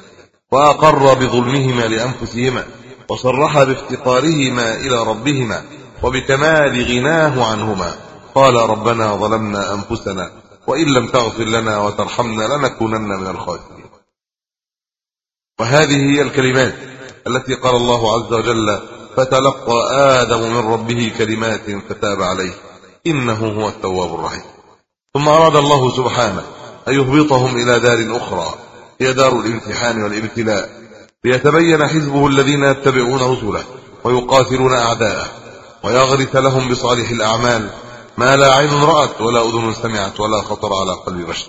وأقر بظلمهما لأنفسهما وصرح بافتقارهما إلى ربهما وبكمال غناه عنهما قال ربنا ظلمنا أنفسنا وإن لم تغفر لنا وترحمنا لنكونن من الخاسرين. وهذه هي الكلمات التي قال الله عز وجل فتلقى آدم من ربه كلمات فتاب عليه إنه هو التواب الرحيم. ثم أراد الله سبحانه أن يهبطهم إلى دار أخرى هي دار الامتحان والابتلاء ليتبين حزبه الذين يتبعون رسله ويقاتلون أعداءه ويغرس لهم بصالح الأعمال ما لا عين رأت ولا أذن سمعت ولا خطر على قلب بشر.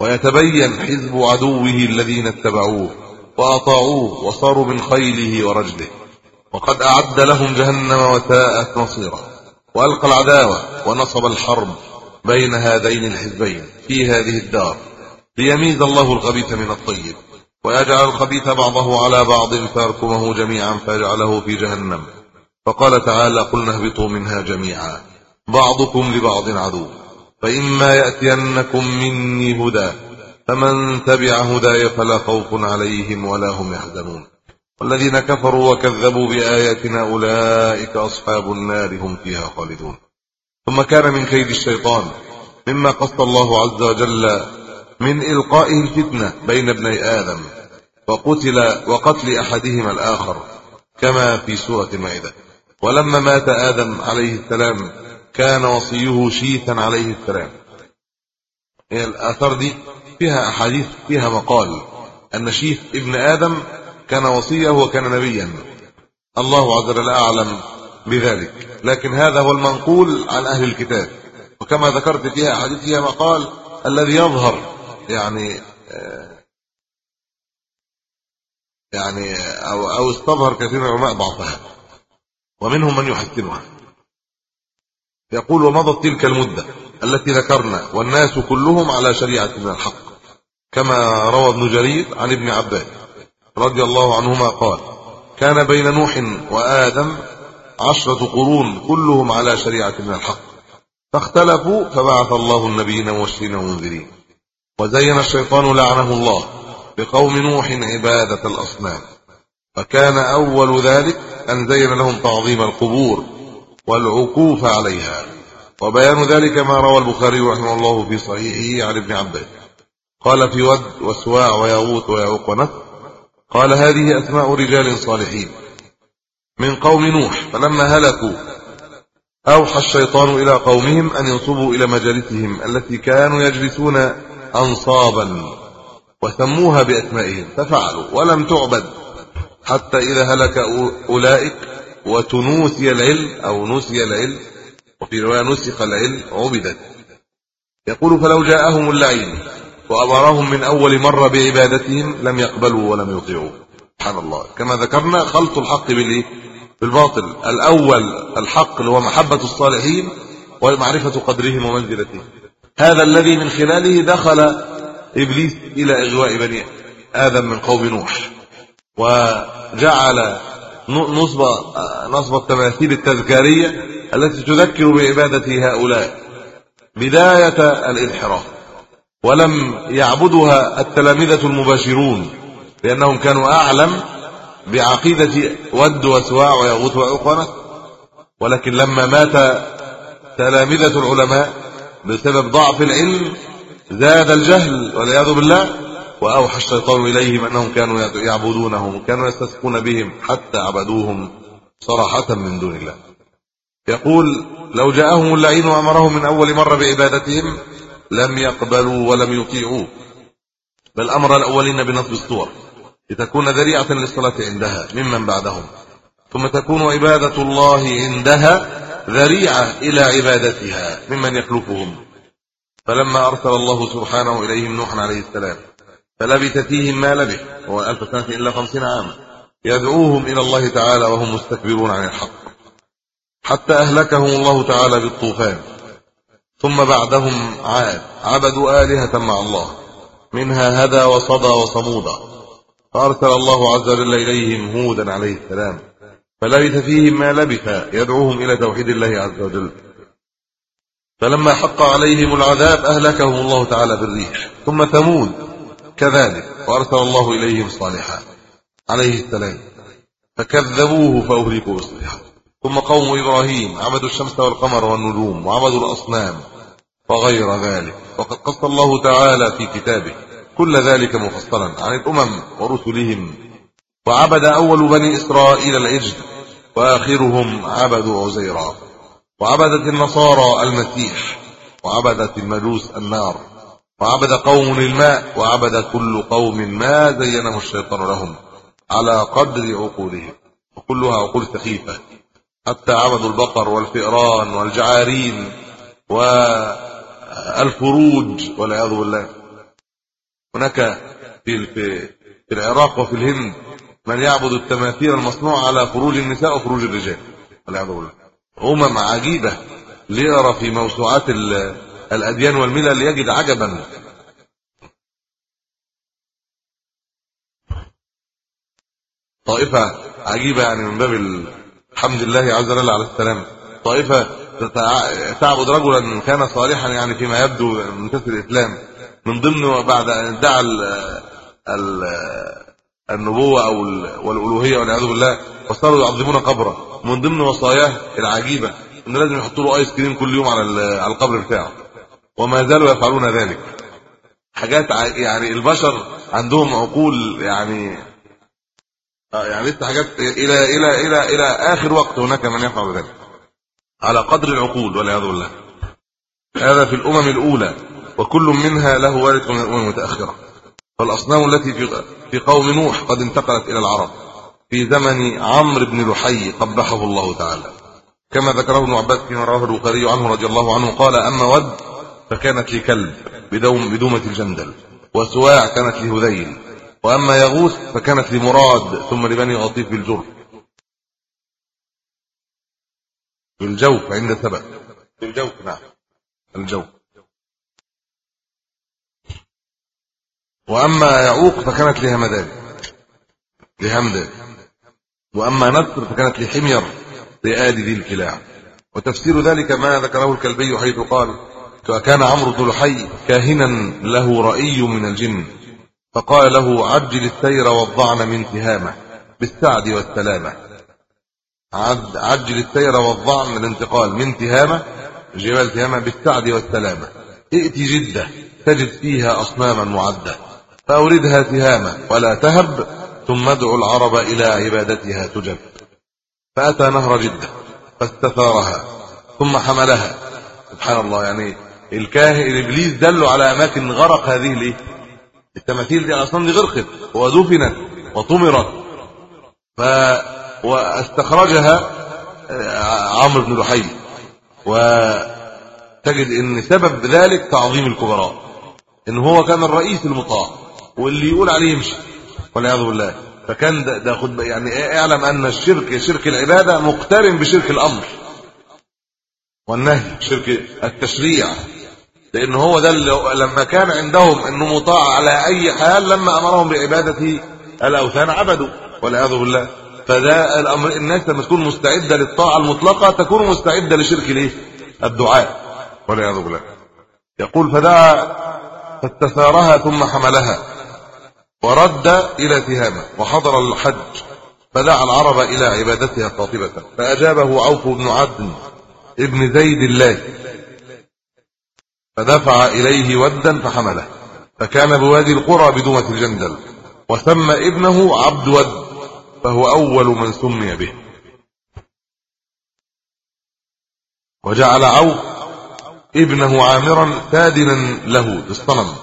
ويتبين حزب عدوه الذين اتبعوه وأطاعوه وصاروا من خيله ورجله. وقد أعد لهم جهنم وساءت مصيرا. وألقى العداوة ونصب الحرب بين هذين الحزبين في هذه الدار. ليميز الله الخبيث من الطيب ويجعل الخبيث بعضه على بعض فيركمه جميعا فيجعله في جهنم. فقال تعالى قلنا اهبطوا منها جميعا بعضكم لبعض عدو فإما يأتينكم مني هدى. فمن تبع هداي فلا خوف عليهم ولا هم يحزنون. والذين كفروا وكذبوا بآياتنا أولئك أصحاب النار هم فيها خالدون. ثم كان من كيد الشيطان مما قصد الله عز وجل من إلقائه الفتنة بين ابني آدم وقتل وقتل أحدهما الآخر كما في سورة المائدة. ولما مات آدم عليه السلام كان وصيه شيثا عليه السلام. هي الآثار دي فيها أحاديث فيها مقال. أن شيث ابن آدم كان وصيه وكان نبيا. الله عز وجل أعلم بذلك. لكن هذا هو المنقول عن أهل الكتاب. وكما ذكرت فيها أحاديث فيها مقال الذي يظهر يعني يعني أو أو استظهر كثير من العلماء ضعفها ومنهم من يحسنها. يقول ومضت تلك المدة التي ذكرنا والناس كلهم على شريعة من الحق. كما روى ابن جرير عن ابن عباس رضي الله عنهما قال كان بين نوح وآدم عشرة قرون كلهم على شريعة من الحق فاختلفوا فبعث الله النبيين مبشرين ومنذرين وزين الشيطان لعنه الله بقوم نوح عبادة الأصنام فكان أول ذلك أن زين لهم تعظيم القبور والعكوف عليها وبيان ذلك ما روى البخاري رحمه الله في صحيحه عن ابن عباس. قال في ود وسواع ويغوث ويعوق ونسر قال هذه أسماء رجال صالحين. من قوم نوح فلما هلكوا أوحى الشيطان إلى قومهم أن ينصبوا إلى مجالسهم التي كانوا يجلسون أنصابا وسموها بأسمائهم ففعلوا ولم تعبد. حتى إذا هلك أولئك وتنوسي العلم أو نسي العلم وفي رواية نسخ العلم عبدت. يقول فلو جاءهم اللعين وأمرهم من أول مرة بعبادتهم لم يقبلوا ولم يطيعوا. سبحان الله. كما ذكرنا خلط الحق بالايه بالباطل. الأول الحق اللي هو محبة الصالحين ومعرفه قدرهم ومنزلتهم. هذا الذي من خلاله دخل إبليس إلى إغواء بني آدم من قوم نوح. وجعل نصب نصب التماثيل التذكارية التي تذكر بعبادة هؤلاء. بداية الانحراف. ولم يعبدها التلامذه المباشرون لأنهم كانوا أعلم بعقيدة ود وسواع ويغوث ويعوق ولكن لما مات تلامذه العلماء بسبب ضعف العلم زاد الجهل والعياذ بالله وأوحى الشيطان إليهم أنهم كانوا يعبدونهم وكانوا يستسقون بهم حتى عبدوهم صراحة من دون الله. يقول لو جاءهم اللعين وأمرهم من أول مرة بعبادتهم لم يقبلوا ولم يطيعوا. بل أمر الأولين بنصب الصور لتكون ذريعة للصلاة عندها ممن بعدهم. ثم تكون عبادة الله عندها ذريعة إلى عبادتها ممن يخلفهم. فلما أرسل الله سبحانه إليهم نوحا عليه السلام فلبث فيهم ما لبث هو ألف سنة إلا خمسين عاما يدعوهم إلى الله تعالى وهم مستكبرون عن الحق. حتى أهلكهم الله تعالى بالطوفان. ثم بعدهم عاد. عبدوا آلهة مع الله. منها هدى وصدى وصمودا. فأرسل الله عز وجل إليهم هودا عليه السلام. فلبث فيهم ما لبث يدعوهم إلى توحيد الله عز وجل. فلما حق عليهم العذاب أهلكهم الله تعالى بالريح. ثم ثمود. كذلك. وأرسل الله إليهم صالحا. عليه السلام. فكذبوه فأهلكوا بالصيحة ثم قوم إبراهيم. عبدوا الشمس والقمر والنجوم. وعبدوا الأصنام. وغير ذلك. وقد قص الله تعالى في كتابه كل ذلك مفصلا عن الأمم ورسلهم. وعبد أول بني إسرائيل العجل وآخرهم عبدوا عزيرا. وعبدت النصارى المسيح وعبدت المجوس النار. وعبد قوم الماء وعبد كل قوم ما زينه الشيطان لهم على قدر عقولهم. وكلها عقول سخيفة حتى عبدوا البقر والفئران والجعارين والفروج والعياذ بالله. هناك في في العراق وفي الهند من يعبد التماثيل المصنوعة على فروج النساء وفروج الرجال. والعياذ بالله. امم عجيبة ليرى في موسوعات الأديان والملل يجد عجبا. طائفة عجيبة يعني من باب الحمد لله عز وجل على السلام طائفة تعبد رجلا كان صالحا يعني فيما يبدو من كثر الإسلام. من ضمن بعد أن ادعى النبوة أو والألوهية والعياذ بالله وصاروا يعظمون قبره. من ضمن وصاياه العجيبة إن لازم يحطوا له آيس كريم كل يوم على على القبر بتاعه. وما زالوا يفعلون ذلك. حاجات يعني البشر عندهم عقول يعني آه، يعني لسه حاجات إلى إلى إلى إلى آخر وقت هناك من يفعل ذلك. على قدر العقول والعياذ بالله. هذا في الأمم الأولى وكل منها له وارث من الأمم المتأخرة. فالأصنام التي في في قوم نوح قد انتقلت إلى العرب. في زمن عمرو بن لحي قبحه الله تعالى. كما ذكره ابن عباس فيما رواه البخاري عنه رضي الله عنه قال أما ود فكانت لكلب بدوم بدومة الجندل وسواع كانت لهذيل وأما يغوث فكانت لمراد ثم لبني غطيف بالجرف بالجوف عند ثبت بالجوف نعم. الجوف. وأما يعوق فكانت لهمدان لهمدان وأما نصر فكانت لحمير لآد ذي الكلاع وتفسير ذلك ما ذكره الكلبي حيث قال كان عمرو بن لحي كاهنا له رأي من الجن. فقال له عجل السير والضعن من تهامه بالسعد والسلامة. عجل السير والضعن الانتقال من تهامة جبال تهامة بالسعد والسلامة. ائت جدة تجد فيها أصناما معدة. فأوردها تهامة ولا تهب ثم ادعو العرب إلى عبادتها تجب. فأتى نهر جدة فاستثارها ثم حملها. سبحان الله يعني الكاهن ابليس دله على أماكن غرق هذه الايه التماثيل دي أصلا دي غرقت ودفنت وطمرت. ف واستخرجها آه، عمرو بن لحي. وتجد إن سبب ذلك تعظيم الكبراء. إن هو كان الرئيس المطاع واللي يقول عليه يمشي والعياذ بالله. فكان ده, ده خد يعني اعلم أن الشرك شرك العبادة مقترن بشرك الأمر. والنهي شرك التشريع. لأن هو ده لما كان عندهم إنه مطاع على أي حال لما أمرهم بعبادة الأوثان عبدوا. والعياذ بالله. فده الأمر الناس لما تكون مستعدة للطاعة المطلقة تكون مستعدة لشرك الايه الدعاء والعياذ بالله. يقول فدعا فاستثارها ثم حملها ورد إلى تهامة وحضر الحج فدعا العرب إلى عبادتها قاطبه فأجابه عوف بن عدن ابن زيد الله. فدفع إليه ودا فحمله فكان بوادي القرى بدومة الجندل وسمى ابنه عبد ود. فهو أول من سمي به. وجعل عوف ابنه عامرا تادنا له بالصنم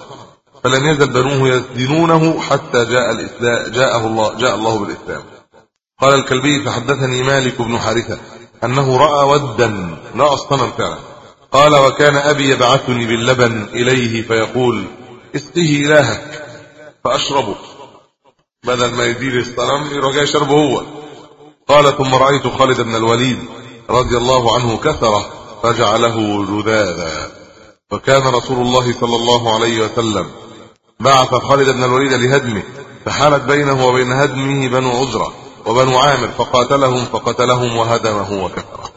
فلم يزل بنوه يدينونه حتى جاء الإسلام جاءه الله جاء الله بالإسلام. قال الكلبي فحدثني مالك بن حارثة أنه رأى ودا لا الصنم فعلا. قال وكان أبي يبعثني باللبن إليه فيقول اسقه إلهك فأشربه. بدل ما يدير الصنم يروح جاي يشربه هو. قال ثم رأيت خالد بن الوليد رضي الله عنه كثره فجعله لذاذا. وكان رسول الله صلى الله عليه وسلم بعث خالد بن الوليد لهدمه فحالت بينه وبين هدمه بنو عذرة وبنو عامر فقاتلهم فقتلهم وهدمه وكفره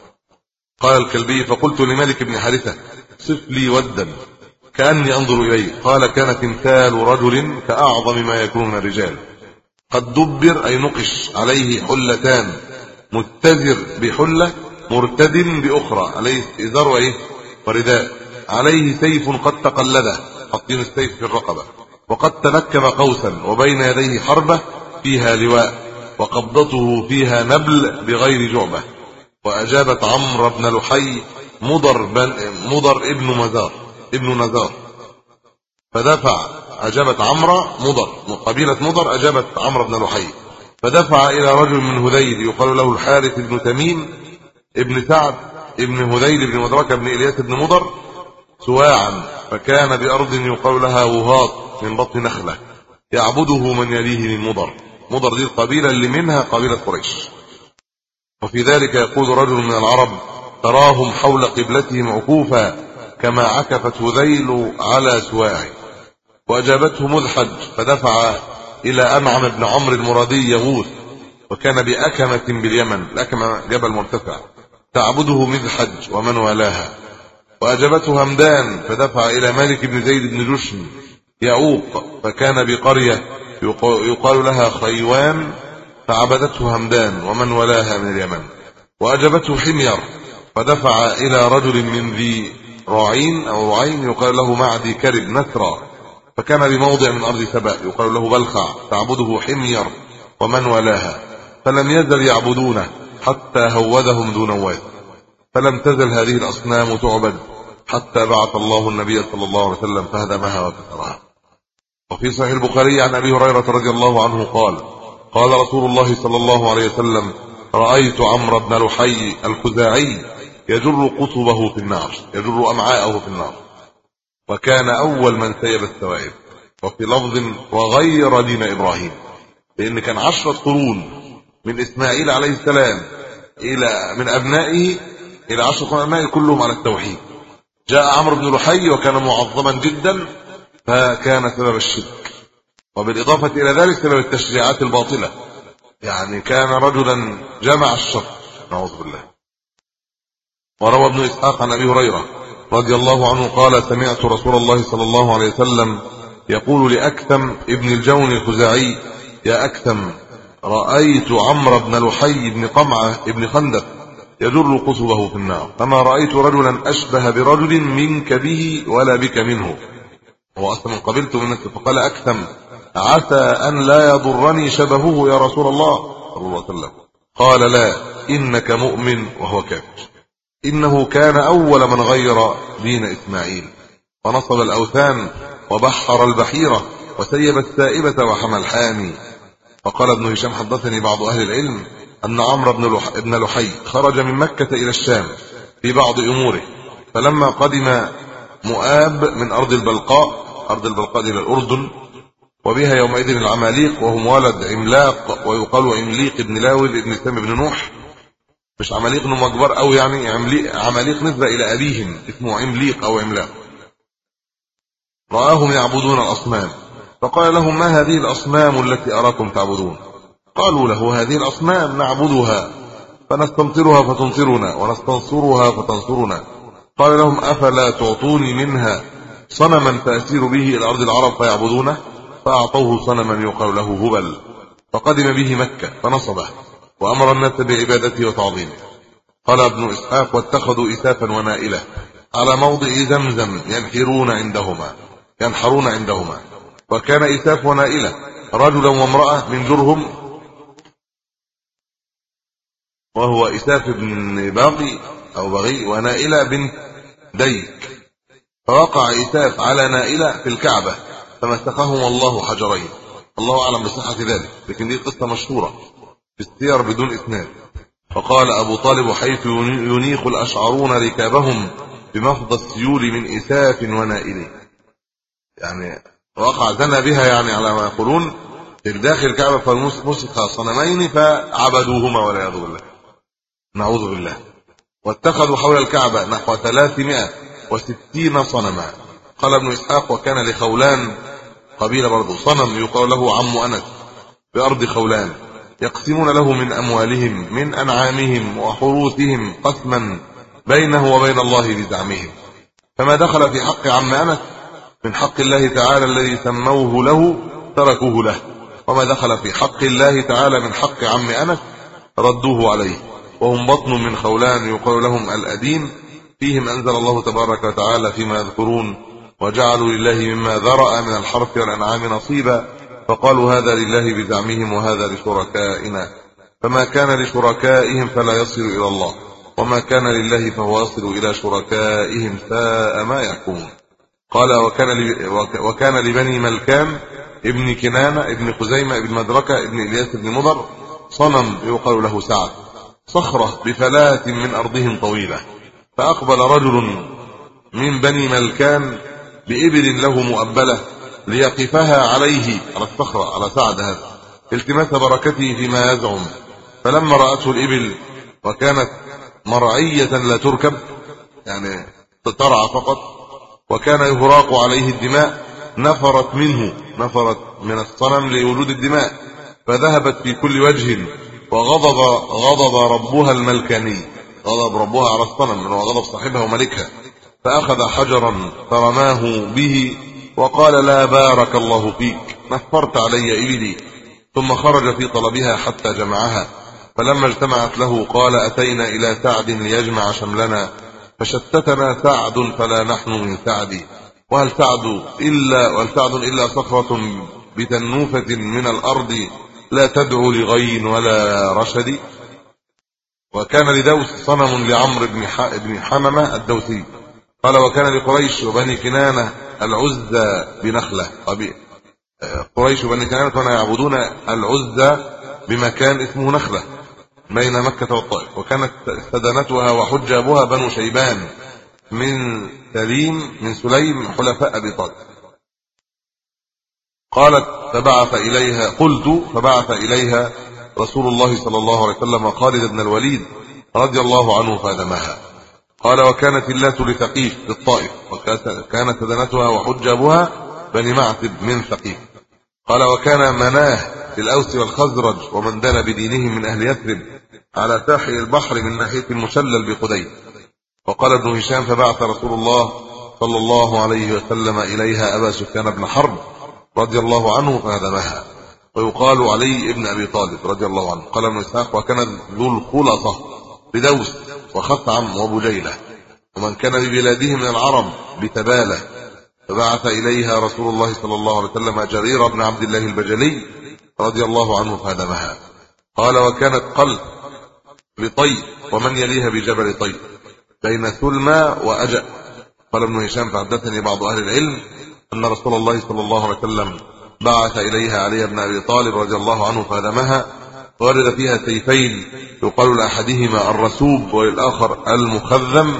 قال الكلبي فقلت لملك بن حارثة صف لي ودا كأني أنظر إليه. قال كان تمثال رجل كأعظم ما يكون من الرجال قد دبر أي نقش عليه حلتان. متزر بحلة مرتد بأخرى. عليه إزار وإيه؟ ورداء. عليه سيف قد تقلده. حاطين السيف في الرقبة. وقد تنكب قوسا وبين يديه حربة فيها لواء. وقبضته فيها نبل بغير جعبة. وأجابت عمرو بن لحي مضر بن مضر ابن مزار. ابن نزار. فدفع أجابت عمرو مضر قبيلة مضر أجابت عمرو بن لحي. فدفع إلى رجل من هذيل يقال له الحارث بن تميم ابن سعد ابن هذيل بن مدركة بن إلياس بن مضر سواعا. فكان بأرض يقال لها وهاط من بطن نخلة. يعبده من يليه من مضر. مضر دي القبيلة اللي منها قبيلة قريش. وفي ذلك يقول رجل من العرب تراهم حول قبلتهم عكوفا كما عكفت هذيل على سواع وأجابته مذحج فدفع إلى أنعم بن عمرو المرادي يغوث وكان بأكمة باليمن الأكمة جبل مرتفع. تعبده مذحج ومن والاها. وأجابته همدان فدفع إلى مالك بن زيد بن جشم يعوق فكان بقرية يقال لها خيوان فعبدته همدان ومن ولاها من اليمن. وأجابته حمير فدفع إلى رجل من ذي راعين أو رعين يقال له معدي كرب نثرا. فكان بموضع من أرض سبأ يقال له بلخع تعبده حمير ومن ولاها. فلم يزل يعبدونه حتى هودهم ذو نواس فلم تزل هذه الأصنام تعبد حتى بعث الله النبي صلى الله عليه وسلم فهدمها وكسرها. وفي صحيح البخاري عن أبي هريرة رضي الله عنه قال قال رسول الله صلى الله عليه وسلم رأيت عمرو بن لحي الخزاعي يجر قطبه في النار يجر أمعاءه في النار. وكان أول من سيب السوائب وفي لفظ وغير دين إبراهيم لأن كان عشرة قرون من إسماعيل عليه السلام إلى من أبنائه إلى عشرة قرون أبنائه كلهم على التوحيد. جاء عمرو بن لحي وكان معظما جدا فكان سبب الشرك. وبالإضافة إلى ذلك سبب التشريعات الباطلة. يعني كان رجلا جمع الشر نعوذ بالله. وروى ابن إسحاق عن أبي هريرة رضي الله عنه قال سمعت رسول الله صلى الله عليه وسلم يقول لأكثم ابن الجون الخزاعي يا أكثم رأيت عمرو بن لحي بن قمعة ابن خندق يجر قصبه في النار فما رأيت رجلا أشبه برجل منك به ولا بك منه. هو أصلا قبلت منك فقال أكثم عسى أن لا يضرني شبهه يا رسول الله صلى الله عليه وسلم. قال لا إنك مؤمن وهو كافر. إنه كان أول من غير دين إسماعيل. ونصب الأوثان وبحر البحيرة وسيب السائبة وحمى الحامي. وقال ابن هشام حدثني بعض أهل العلم أن عمرو بن لح... ابن لحي خرج من مكة إلى الشام في بعض أموره. فلما قدم مؤاب من أرض البلقاء أرض البلقاء إلى الأردن وبها يومئذ العماليق وهم ولد عملاق ويقال عمليق ابن لاول ابن سام بن نوح مش عماليق انهم اكبر أو يعني عماليق نسبه إلى أبيهم اسمه عمليق أو عملاق. رآهم يعبدون الأصنام. فقال لهم ما هذه الأصنام التي أراكم تعبدون؟ قالوا له هذه الأصنام نعبدها فنستمطرها فتمطرنا ونستنصرها فتنصرنا. قال لهم أفلا تعطوني منها صنما تأسير به إلى أرض العرب فيعبدونه؟ فأعطوه صنما يقال له هبل. فقدم به مكة فنصبه. وأمر الناس بعبادته وتعظيمه. قال ابن إسحاق واتخذوا إسافا ونائله على موضع زمزم ينحرون عندهما ينحرون عندهما. وكان إساف ونائله رجلا وامرأة من جرهم وهو إساف بن باقي أو بغي ونائله بنت ديك. فوقع إساف على نائله في الكعبة فمسخهم الله حجرين. الله أعلم بصحة ذلك لكن دي قصة مشهورة. في السير بدون اسناد فقال أبو طالب حيث ينيخ الأشعرون ركابهم بمفض السيول من إساف ونائل. يعني وقع زنى بها يعني على ما يقولون في داخل الكعبة فمسخ صنمين فعبدوهما والعياذ بالله. نعوذ بالله. واتخذوا حول الكعبة نحو 360 صنما. قال ابن إسحاق وكان لخولان قبيلة برضه صنم يقال له عم أنس بأرض خولان. يقسمون له من أموالهم من أنعامهم وحروثهم قسما بينه وبين الله بزعمهم فما دخل في حق عم انس من حق الله تعالى الذي سموه له تركوه له. وما دخل في حق الله تعالى من حق عم أنس ردوه عليه. وهم بطن من خولان يقال لهم الأدين. فيهم أنزل الله تبارك وتعالى فيما يذكرون. وجعلوا لله مما ذرأ من الحرث والأنعام نصيبا. فقالوا هذا لله بزعمهم وهذا لشركائنا. فما كان لشركائهم فلا يصل إلى الله وما كان لله فهو يصل إلى شركائهم ساء ما يحكمون. قال وكان وكان لبني ملكان ابن كنانة ابن خزيمة ابن مدركة ابن إلياس بن مضر صنم يقال له سعد. صخرة بفلات من أرضهم طويلة. فأقبل رجل من بني ملكان بإبل له مؤبلة. ليقفها عليه. على الصخرة على سعد هذا. التماس بركته فيما يزعم. فلما رأته الإبل وكانت مرعية لا تركب يعني ترعى فقط وكان يهراق عليه الدماء نفرت منه نفرت من الصنم لوجود الدماء فذهبت في كل وجه وغضب غضب ربها الملكاني. غضب ربها على الصنم من غضب صاحبها وملكها. فأخذ حجرا فرماه به وقال لا بارك الله فيك. نفرت علي ابلي ثم خرج في طلبها حتى جمعها. فلما اجتمعت له قال أتينا إلى سعد ليجمع شملنا. فشتتنا سعد فلا نحن من سعد وهل سعد إلا وهل سعد إلا صخرة بتنوفة من الأرض لا تدعو لغي ولا رشد؟ وكان لدوس صنم لعمرو بن حممه الدوسي. قال وكان لقريش وبني كنانة العزى بنخلة. قريش وبني كنانة كانوا يعبدون العزى بمكان اسمه نخلة بين مكة والطائف. وكانت سدنتها وحجابها بنو شيبان من سليم من سليم حلفاء أبي طالب. قالت فبعث اليها قلت فبعث إليها رسول الله صلى الله عليه وسلم خالد بن الوليد رضي الله عنه فأدمها. قال وكانت اللات لثقيف للطائف. وكانت سدنتها وحجابها بني معتب من ثقيف قال وكان مناه للأوس والخزرج ومن دان بدينهم من أهل يثرب على ساحل البحر من ناحية المشلل بقديد وقال ابن هشام فبعث رسول الله صلى الله عليه وسلم إليها أبا سفيان بن حرب رضي الله عنه فهدمها. ويقال علي ابن أبي طالب رضي الله عنه. قال ابن إسحاق وكان ذو الخلصه بدوس وخثعم وبجيلة. ومن كان ببلاده من العرب بتبالة فبعث إليها رسول الله صلى الله عليه وسلم جرير بن عبد الله البجلي رضي الله عنه فهدمها. قال وكانت قلب لطي ومن يليها بجبل طي بين ثلمى وأجأ قال ابن هشام فحدثني بعض أهل العلم أن رسول الله صلى الله عليه وسلم بعث إليها علي بن أبي طالب رضي الله عنه فهدمها ورد فيها سيفين يقال لأحدهما الرسوب وللآخر المخذم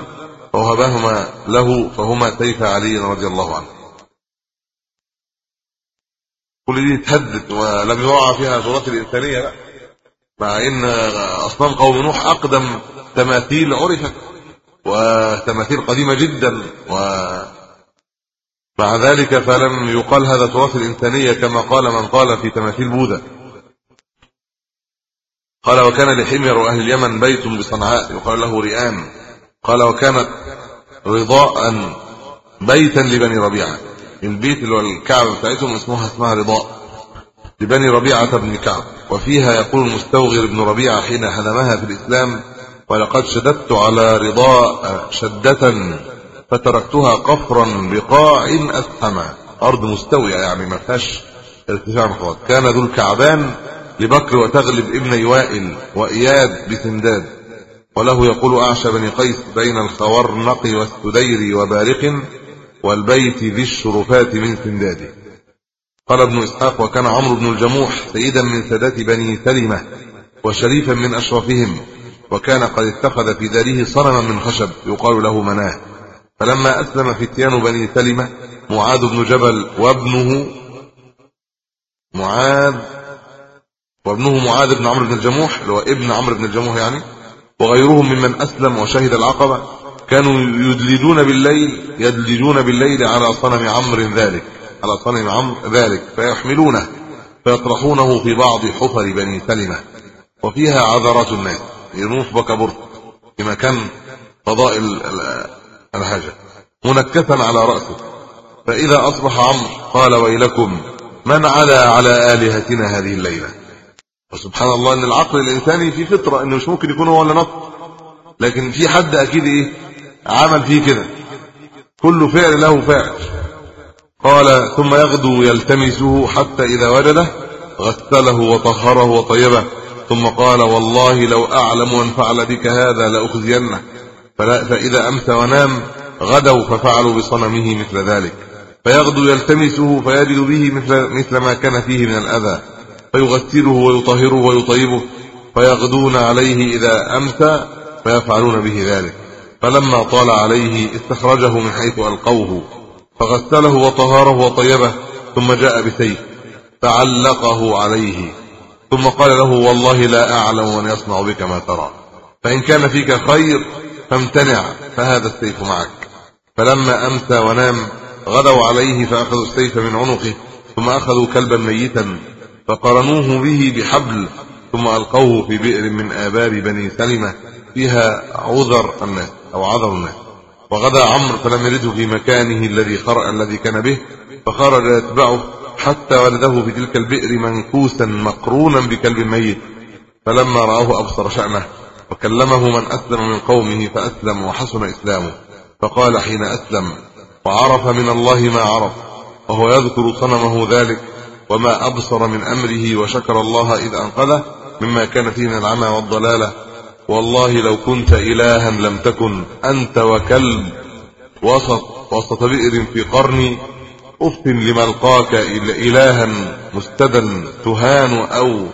ووهبهما له فهما سيف علي رضي الله عنه. كل دي تهدد ولم يقع فيها تراث الإنسانية لا. مع إن اصنام قوم نوح أقدم تماثيل عرفت وتماثيل قديمة جدا و مع ذلك فلم يقال هذا تراث الإنسانية كما قال من قال في تماثيل بوذا. قال وكان لحمير أهل اليمن بيت بصنعاء يقال له رئام. قال وكانت رضاء بيتا لبني ربيعة. البيت اللي هو الكعبة بتاعتهم اسمها اسمها رضاء لبني ربيعة بن كعب. وفيها يقول المستوغر بن ربيعة حين هدمها في الإسلام ولقد شددت على رضاء شدة فتركتها قفرا بقاع أسحما أرض مستوية يعني ما فيهاش ارتفاع خالص كان ذو الكعبان لبكر وتغلب ابن وائل وإياد بسنداد. وله يقول أعشى بني قيس بين الخورنق والسدير وبارق والبيت ذي الشرفات من سنداد. قال ابن إسحاق وكان عمرو بن الجموح سيدا من سادات بني سلمة وشريفا من أشرفهم وكان قد اتخذ في داره صنما من خشب يقال له مناه. فلما أسلم فتيان بني سلمة معاذ بن جبل وابنه معاذ وابنه معاذ بن عمرو بن الجموح اللي هو ابن عمرو بن الجموح يعني وغيرهم ممن أسلم وشهد العقبة كانوا يدلجون بالليل يدلجون بالليل على صنم عمرو ذلك على صنم عمرو ذلك فيحملونه فيطرحونه في بعض حفر بني سلمة وفيها عذرات الناس ينوف بكبرت في مكان قضاء الحاجة منكسا على رأسه. فإذا أصبح عمرو قال ويلكم من علا على آلهتنا هذه الليلة؟ وسبحان الله إن العقل الإنساني فيه فطرة إنه مش ممكن يكون هو اللي نط لكن في حد أكيد إيه؟ عمل فيه كده. كل فعل له فاعل. قال ثم يغدو يلتمسه حتى إذا وجده غسله وطهره وطيبه. ثم قال والله لو أعلم من فعل بك هذا لأخزينه. فإذا أمسى ونام غدوا ففعلوا بصنمه مثل ذلك. فيغدو يلتمسه فيجد به مثل, مثل ما كان فيه من الأذى. فيغسله ويطهره ويطيبه فيغدون عليه إذا أمسى فيفعلون به ذلك. فلما طال عليه استخرجه من حيث ألقوه فغسله وطهاره وطيبه ثم جاء بسيف فعلقه عليه. ثم قال له والله لا أعلم من يصنع بك ما ترى. فإن كان فيك خير فامتنع فهذا السيف معك. فلما أمسى ونام غدوا عليه فأخذوا السيف من عنقه ثم أخذوا كلبا ميتا. فقرنوه به بحبل ثم ألقوه في بئر من ابار بني سلمة فيها عذر الناس أو عذر الناس وغدا عمرو فلم يرده في مكانه الذي خرأ الذي كان به فخرج يتبعه حتى ولده في تلك البئر منكوسا مقرونا بكلب ميت. فلما رآه أبصر شأنه وكلمه من أسلم من قومه فأسلم وحسن إسلامه. فقال حين أسلم وعرف من الله ما عرف وهو يذكر صنمه ذلك وما أبصر من أمره وشكر الله إذ أنقذه مما كان فيه من العمى والضلالة. والله لو كنت إلها لم تكن أنت وكلب وسط وسط بئر في قرني أف لملقاك إلها مستدى تهان أو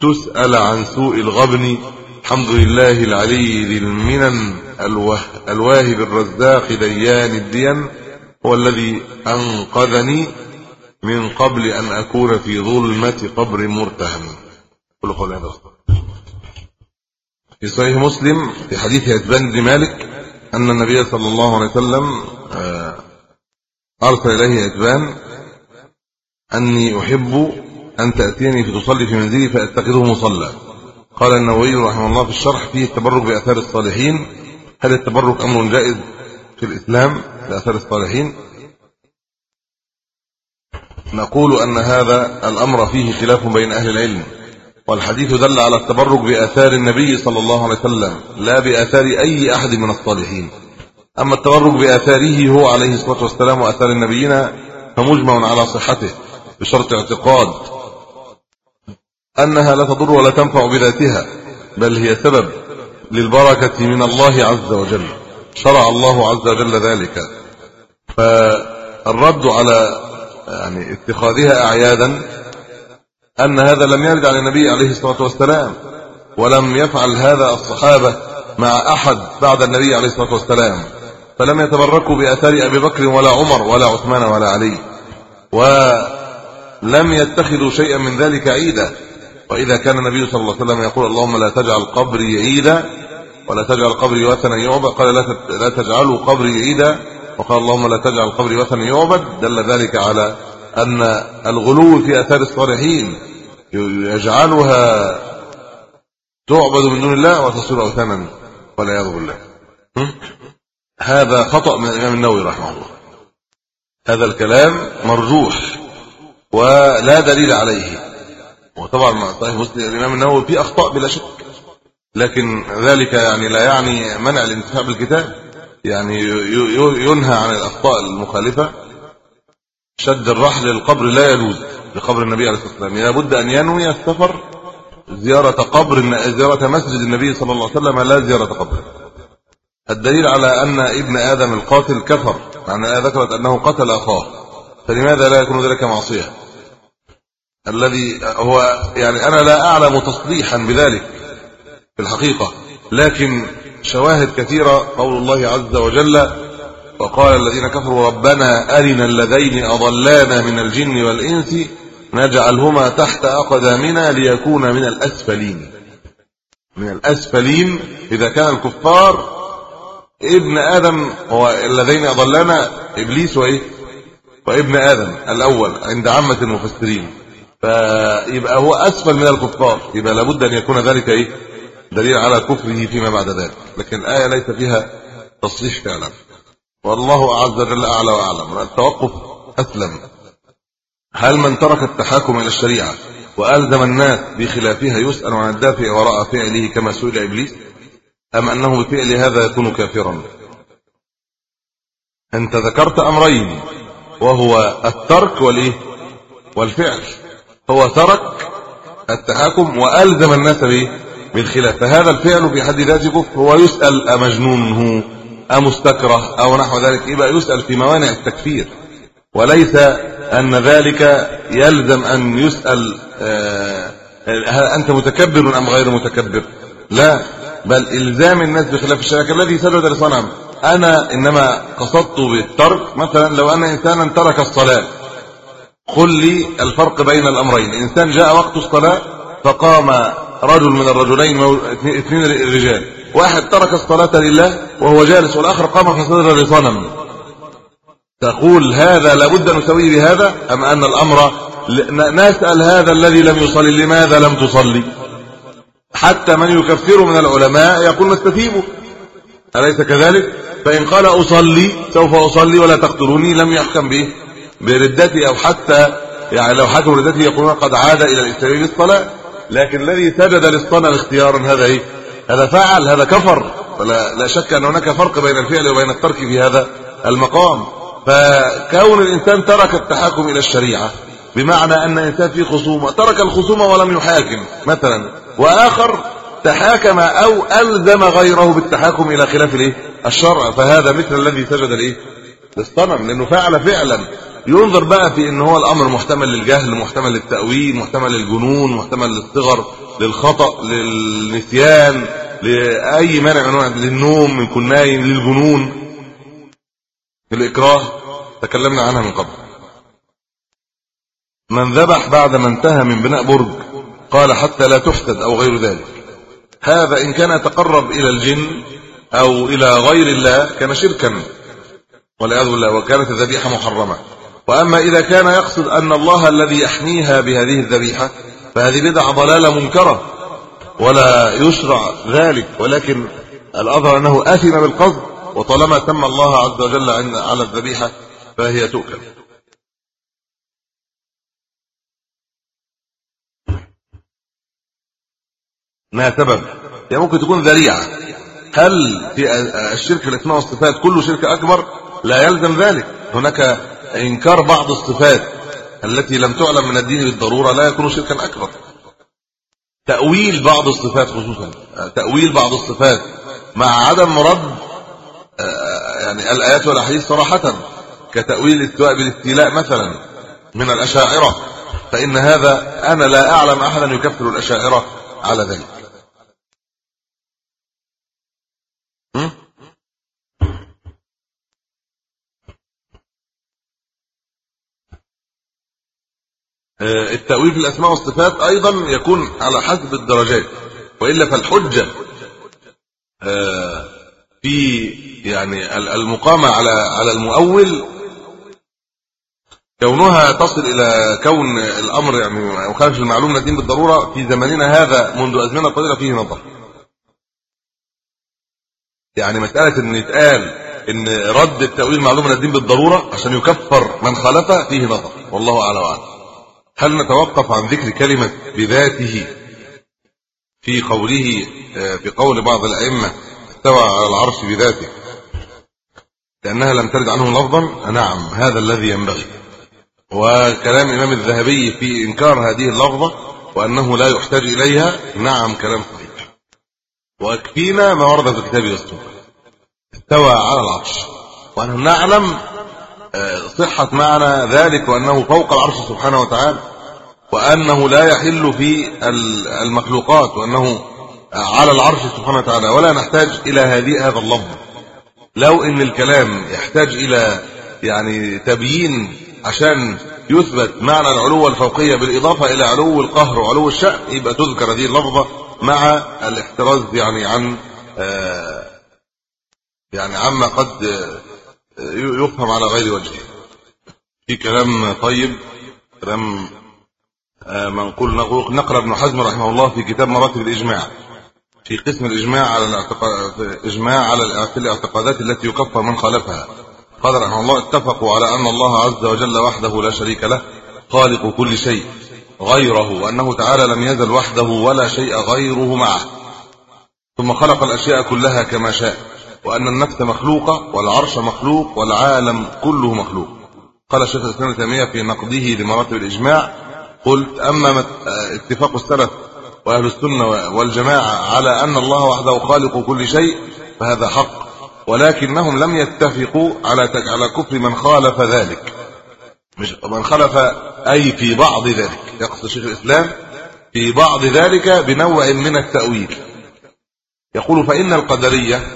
تسأل عن سوء الغبن. الحمد لله العلي ذي المنن الواهب الرزاق ديان الدين هو الذي أنقذني. من قبل أن أكون في ظلمة قبر مرتهن كل قول هذا في صحيح مسلم في حديث عتبان بن مالك أن النبي صلى الله عليه وسلم آه، أرسل إليه عتبان أني أحب أن تأتيني فتصلي في منزلي فأتخذه مصلى. قال النووي رحمه الله في الشرح فيه التبرك بأثار الصالحين. هل التبرك أمر جائز في الإسلام بأثار الصالحين؟ نقول أن هذا الأمر فيه خلاف بين أهل العلم والحديث دل على التبرك بآثار النبي صلى الله عليه وسلم لا بآثار أي أحد من الصالحين. أما التبرك بآثاره هو عليه الصلاة والسلام وآثار النبيين فمجمع على صحته بشرط اعتقاد أنها لا تضر ولا تنفع بذاتها بل هي سبب للبركة من الله عز وجل. شرع الله عز وجل ذلك. فالرد على يعني اتخاذها أعيادا أن هذا لم يرد عن النبي عليه الصلاة والسلام ولم يفعل هذا الصحابة مع أحد بعد النبي عليه الصلاة والسلام فلم يتبركوا بأثار أبي بكر ولا عمر ولا عثمان ولا علي ولم يتخذوا شيئا من ذلك عيدا. وإذا كان النبي صلى الله عليه وسلم يقول اللهم لا تجعل قبري عيدا ولا تجعل قبري وثنا يعبد قال لا تجعلوا قبري عيدا وقال اللهم لا تجعل قبري وثنا يعبد. دل ذلك على أن الغلو في آثار الصالحين يجعلها تعبد من دون الله وتصير أوثانا والعياذ بالله. هذا خطأ من الإمام النووي رحمه الله. هذا الكلام مرجوح ولا دليل عليه. وطبعا صحيح مسلم الإمام النووي فيه أخطاء بلا شك. لكن ذلك يعني لا يعني منع الانتفاع بالكتاب. يعني ينهى عن الأخطاء المخالفة. شد الرحل للقبر لا يجوز لقبر النبي عليه الصلاة والسلام. لابد أن ينوي السفر زيارة قبر زيارة مسجد النبي صلى الله عليه وسلم لا زيارة قبر. الدليل على أن ابن آدم القاتل كفر مع ان ذكرت أنه قتل أخاه. فلماذا لا يكون ذلك معصية؟ الذي هو يعني أنا لا أعلم تصريحا بذلك في الحقيقة لكن شواهد كثيرة قول الله عز وجل وقال الذين كفروا ربنا أرنا الذين أضلانا من الجن والإنس نجعلهما تحت أقدامنا ليكون من الأسفلين. من الأسفلين إذا كان الكفار ابن آدم هو الذين أضلانا إبليس وإيه؟ وابن آدم الأول عند عامة المفسرين. فيبقى هو أسفل من الكفار يبقى لابد أن يكون ذلك إيه؟ دليل على كفره فيما بعد ذلك. لكن الآية ليس فيها تصريح فعلا. والله عز وجل أعلى وأعلم. التوقف أسلم. هل من ترك التحاكم إلى الشريعة وألزم الناس بخلافها يسأل عن الدافع وراء فعله كما سئل إبليس؟ أم أنه بفعل هذا يكون كافرا؟ أنت ذكرت أمرين. وهو الترك والإيه؟ والفعل. هو ترك التحاكم وألزم الناس به بالخلاف فهذا الفعل في حد ذاته كفر هو يسأل أمجنون هو أمستكره أو نحو ذلك. يبقى يسأل في موانع التكفير. وليس أن ذلك يلزم أن يسأل آه، هل أنت متكبر أم غير متكبر؟ لا بل إلزام الناس بخلاف الشرك الذي سجد لصنم. أنا إنما قصدت بالترك مثلا لو أن انسانا ترك الصلاة قل لي الفرق بين الأمرين. إنسان جاء وقت الصلاة فقام رجل من الرجلين اثنين رجال. واحد ترك الصلاة لله وهو جالس والآخر قام فسجد لصنم تقول هذا لابد أن نسويه بهذا؟ أم أن الأمر نسأل هذا الذي لم يصلي لماذا لم تصلي؟ حتى من يكفر من العلماء يقول نستتيبه أليس كذلك؟ فإن قال أصلي سوف أصلي ولا تقتلوني لم يحكم به. بردتي أو حتى يعني لو حكم ردتي يقولون قد عاد إلى الإسلام بالصلاة. لكن الذي سجد للصنم اختيارا هذا إيه؟ هذا فعل هذا كفر. فلا لا شك أن هناك فرق بين الفعل وبين الترك في هذا المقام. فكون الإنسان ترك التحاكم إلى الشريعة بمعنى أن الإنسان في خصومة ترك الخصومة ولم يحاكم مثلا. وآخر تحاكم أو ألزم غيره بالتحاكم إلى خلاف الإيه؟ الشرع. فهذا مثل الذي سجد الإيه؟ للصنم لأنه فعل فعلا. ينظر بقى في إن هو الأمر محتمل للجهل محتمل للتأويل محتمل للجنون محتمل للصغر للخطأ للنسيان لأي مانع من للنوم من كن نايم للجنون. الإكراه تكلمنا عنها من قبل. من ذبح بعد ما انتهى من بناء برج قال حتى لا تحسد أو غير ذلك. هذا إن كان يتقرب إلى الجن أو إلى غير الله كان شركا. والعياذ بالله وكانت الذبيحة محرمة. وأما إذا كان يقصد أن الله الذي يحميها بهذه الذبيحة فهذه بدعة ضلالة منكرة ولا يشرع ذلك ولكن الأظهر أنه آثم بالقصد وطالما سمى الله عز وجل على الذبيحة فهي تؤكل. ما سبب؟ هي ممكن تكون ذريعة. هل في الشرك الاسماء والصفات كله شرك أكبر؟ لا يلزم ذلك. هناك إنكار بعض الصفات التي لم تعلم من الدين بالضرورة لا يكون شركا أكبر. تأويل بعض الصفات خصوصا تأويل بعض الصفات مع عدم رد يعني الآيات والأحاديث صراحة كتأويل الاستواء بالاستيلاء مثلا من الأشاعرة فإن هذا أنا لا أعلم احدا يكفر الأشاعرة على ذلك آه، التأويل في الأسماء والصفات أيضا يكون على حسب الدرجات وإلا فالحجة آه، في يعني المقامة على على المؤول كونها تصل إلى كون الأمر يعني مخالف المعلوم الدين بالضرورة في زماننا هذا منذ أزمنة طويلة فيه نظر. يعني مسألة إن يتقال إن رد التأويل معلوم من الدين بالضرورة عشان يكفر من خالفه فيه نظر. والله أعلم وأعلم. هل نتوقف عن ذكر كلمة بذاته في قوله آه، في قول بعض الأئمة استوى على العرش بذاته؟ لأنها لم ترد عنه لفظا نعم هذا الذي ينبغي. وكلام الإمام الذهبي في إنكار هذه اللفظة وأنه لا يحتاج إليها نعم كلام صحيح. ويكفينا ما ورد في الكتاب والسنة. استوى على العرش. ونحن نعلم صحة معنى ذلك وأنه فوق العرش سبحانه وتعالى وأنه لا يحل في المخلوقات وأنه على العرش سبحانه وتعالى. ولا نحتاج إلى هذه هذا اللفظ. لو إن الكلام يحتاج إلى يعني تبيين عشان يثبت معنى العلو والفوقيه بالإضافة إلى علو القهر وعلو الشأن يبقى تذكر هذه اللفظة مع الاحتراز يعني عن آه، يعني عما قد يفهم على غير وجهه. في كلام طيب كلام آه، منقول نقرأ ابن حزم رحمه الله في كتاب مراتب الإجماع. في قسم الإجماع على إجماع على الاعتقادات التي يكفر من خالفها. قال رحمه الله اتفقوا على أن الله عز وجل وحده لا شريك له خالق كل شيء غيره وأنه تعالى لم يزل وحده ولا شيء غيره معه. ثم خلق الأشياء كلها كما شاء. وأن النفس مخلوقة والعرش مخلوق والعالم كله مخلوق. قال الشيخ الإسلام تيمية في نقده لمراتب الإجماع قلت أما اتفاق السلف وأهل السنة والجماعة على أن الله وحده خالق كل شيء فهذا حق. ولكنهم لم يتفقوا على على كفر من خالف ذلك. مش من خالف أي في بعض ذلك. يقصد شيخ الإسلام في بعض ذلك بنوع من التأويل. يقول فإن القدرية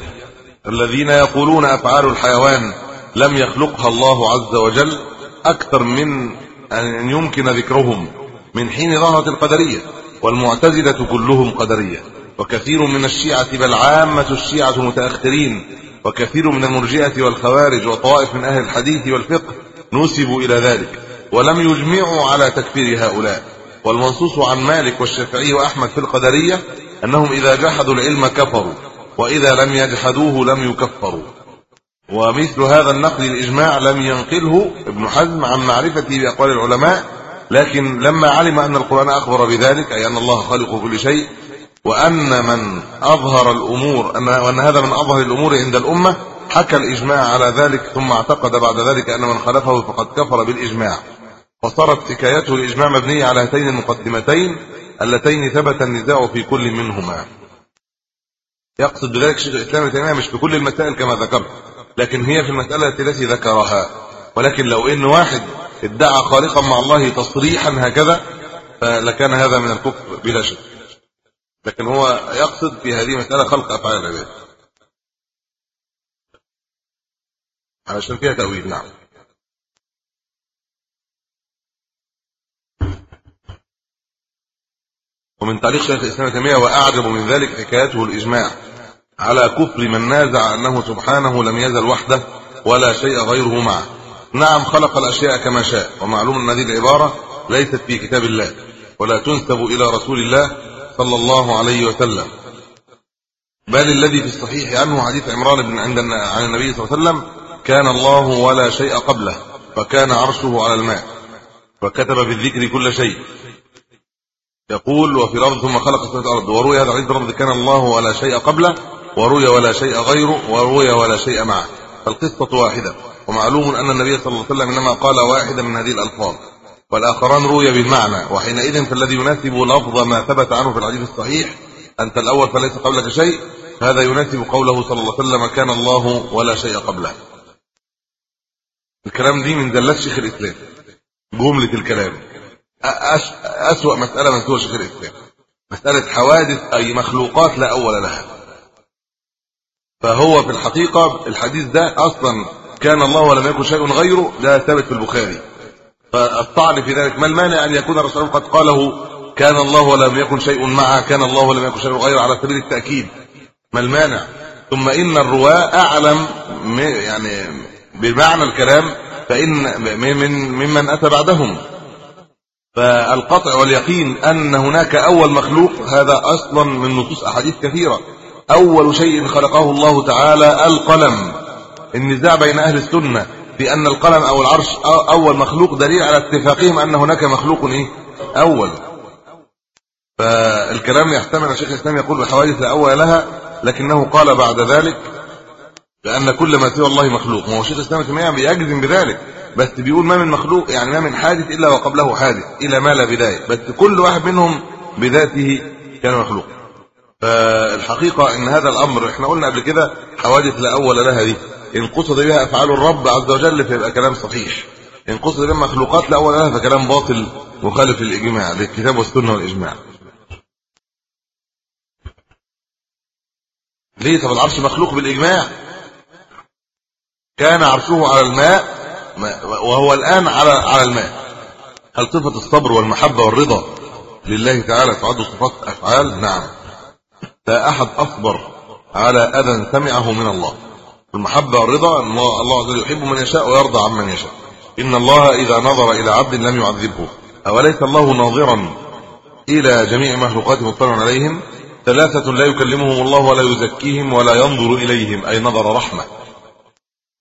الذين يقولون أفعال الحيوان لم يخلقها الله عز وجل أكثر من أن يمكن ذكرهم من حين ظهرت القدرية والمعتزلة كلهم قدرية وكثير من الشيعة بل عامة الشيعة متأخرين وكثير من المرجئة والخوارج وطوائف من أهل الحديث والفقه نسبوا إلى ذلك ولم يجمعوا على تكفير هؤلاء والمنصوص عن مالك والشافعي وأحمد في القدرية أنهم إذا جحدوا العلم كفروا وإذا لم يجحدوه لم يكفروا. ومثل هذا النقل الإجماع لم ينقله ابن حزم عن معرفته بأقوال العلماء لكن لما علم أن القرآن أخبر بذلك أي أن الله خالق كل شيء وأن من أظهر الأمور ان وأن هذا من أظهر الأمور عند الأمة حكى الإجماع على ذلك ثم اعتقد بعد ذلك أن من خالفه فقد كفر بالإجماع. فصارت حكايته الإجماع مبنية على هاتين المقدمتين اللتين ثبت النزاع في كل منهما. يقصد بذلك شيخ الإسلام ابن تيمية مش في كل المسائل كما ذكرت لكن هي في المسألة التي ذكرها. ولكن لو إن واحد ادعى خالقا مع الله تصريحا هكذا فلكان هذا من الكفر بلا شك. لكن هو يقصد في هذه المساله خلق أفعال العباد. علشان فيها تأويل نعم. ومن تعليق شيخ الإسلام ابن تيمية وأعجب من ذلك حكايته الإجماع. على كفر من نازع أنه سبحانه لم يزل وحده ولا شيء غيره معه نعم خلق الأشياء كما شاء ومعلوم أن هذه العبارة ليست في كتاب الله ولا تنسب إلى رسول الله صلى الله عليه وسلم. بل الذي في الصحيح عنه حديث عمران بن عند عن النبي صلى الله عليه وسلم كان الله ولا شيء قبله فكان عرشه على الماء وكتب في الذكر كل شيء. يقول وفي الأرض ثم خلق السماوات والأرض وروي هذا الحديث كان الله ولا شيء قبله وروي ولا شيء غيره وروي ولا شيء معه. فالقصة واحدة ومعلوم أن النبي صلى الله عليه وسلم إنما قال واحدا من هذه الألفاظ. والآخران روي بالمعنى وحينئذ فالذي يناسب لفظ ما ثبت عنه في الحديث الصحيح أنت الأول فليس قبلك شيء هذا يناسب قوله صلى الله عليه وسلم كان الله ولا شيء قبله. الكلام دي من زلات شيخ الإسلام. جمله الكلام أس أسوأ مسألة من سوى شيخ الإسلام. مسألة حوادث أي مخلوقات لا أول لها. فهو في الحقيقة الحديث ده أصلا كان الله ولم يكن شيء غيره ده ثابت في البخاري. فالطعن في ذلك ما المانع أن يكون الرسول قد قاله كان الله ولم يكن شيء معه كان الله ولم يكن شيء غيره على سبيل التأكيد. ما المانع؟ ثم إن الرواة أعلم يعني بمعنى الكلام فإن من ممن أتى بعدهم. فالقطع واليقين أن هناك أول مخلوق هذا أصلا من نصوص أحاديث كثيرة. أول شيء خلقه الله تعالى القلم. النزاع بين أهل السنة في ان القلم أو العرش أول مخلوق دليل على اتفاقهم أن هناك مخلوق إيه؟ أول. فالكلام يحتمل الشيخ الإسلام يقول بحوادث لا أول لها لكنه قال بعد ذلك بأن كل ما سوى الله مخلوق. ما هو الشيخ الإسلام ابن بيجزم بذلك بس بيقول ما من مخلوق يعني ما من حادث إلا وقبله حادث إلى ما لا بداية. بس كل واحد منهم بذاته كان مخلوق. فالحقيقة إن هذا الأمر إحنا قلنا قبل كده حوادث لا أول لها دي. إن قصد بها افعال الرب عز وجل فيبقى كلام صحيح. إن قصد بها مخلوقات لا أول لها فكلام باطل مخالف للإجماع للكتاب والسنة والإجماع. ليه؟ طب العرش مخلوق بالإجماع. كان عرشه على الماء وهو الآن على على الماء. هل صفة الصبر والمحبة والرضا لله تعالى تعد صفات أفعال؟ نعم. لا أحد اصبر على أذى سمعه من الله. المحبة والرضا إن الله عز وجل يحب من يشاء ويرضى عمن يشاء. إن الله إذا نظر إلى عبد لم يعذبه. أوليس الله ناظرا إلى جميع مخلوقاته مطلع عليهم؟ ثلاثة لا يكلمهم الله ولا يزكيهم ولا ينظر إليهم أي نظر رحمة.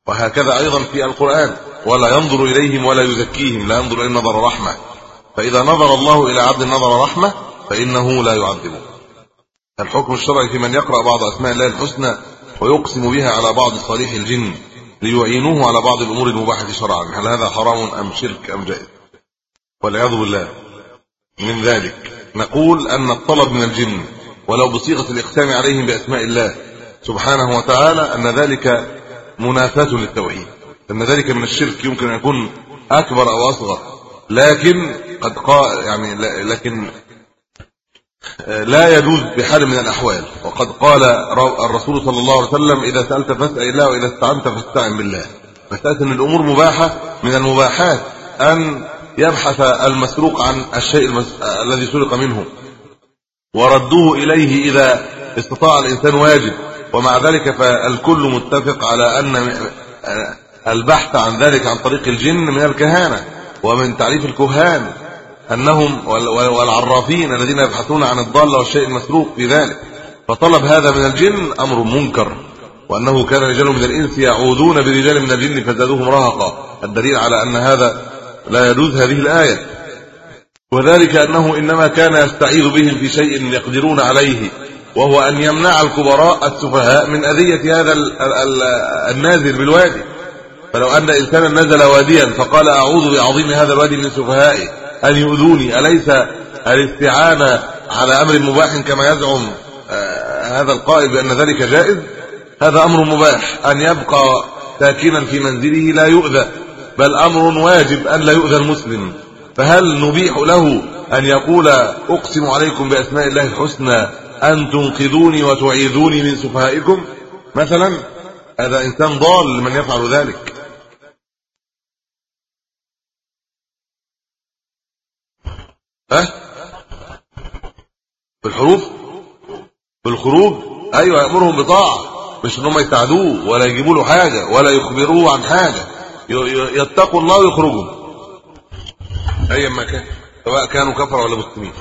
وهكذا أيضا في القرآن ولا ينظر إليهم ولا يزكيهم لا ينظر إلى نظر رحمة. فإذا نظر الله إلى عبد نظر رحمة فإنه لا يعذبه. الحكم الشرعي في من يقرأ بعض أسماء الله الحسنى ويقسم بها على بعض صالح الجن ليعينوه على بعض الأمور المباحة شرعا هل هذا حرام أم شرك أم جائز؟ والعياذ بالله. من ذلك نقول أن الطلب من الجن ولو بصيغة الإقسام عليهم بأسماء الله سبحانه وتعالى أن ذلك منافاة للتوحيد. أن ذلك من الشرك يمكن أن يكون أكبر أو أصغر. لكن قد قال يعني لكن لا يجوز بحال من الأحوال. وقد قال الرسول صلى الله عليه وسلم إذا سألت فاسأل الله وإذا استعنت فاستعن بالله. مساله ان الأمور مباحة. من المباحات أن يبحث المسروق عن الشيء المس... الذي سرق منه. وردوه إليه إذا استطاع الإنسان واجب. ومع ذلك فالكل متفق على أن البحث عن ذلك عن طريق الجن من الكهانة. ومن تعريف الكهان. أنهم والعرافين الذين يبحثون عن الضاله والشيء المسروق في ذلك. فطلب هذا من الجن أمر منكر وأنه كان رجال من الإنس يعودون برجال من الجن فزادوهم رهقا. الدليل على أن هذا لا يجوز هذه الآية. وذلك أنه إنما كان يستعيذ بهم في شيء يقدرون عليه وهو أن يمنع الكبراء السفهاء من أذية هذا النازل بالوادي. فلو أن إنسانا نزل واديا فقال أعوذ بعظيم هذا الوادي من سفهائه. أن يؤذوني. أليس الاستعانة على أمر مباح كما يزعم آه، هذا القائل بأن ذلك جائز؟ هذا أمر مباح. أن يبقى ساكنا في منزله لا يؤذى بل أمر واجب أن لا يؤذى المسلم. فهل نبيح له أن يقول أقسم عليكم بأسماء الله الحسنى أن تنقذوني وتعيذوني من سفهائكم؟ مثلا هذا إنسان ضال لمن يفعل ذلك. ها؟ في الحروف في الخروج أيوه يأمرهم بطاعة مش ان هم يساعدوه ولا يجيبوا له حاجة ولا يخبروه عن حاجة. يتقوا الله ويخرجوا. ايا ما كان سواء كانوا كفر ولا مسلمين.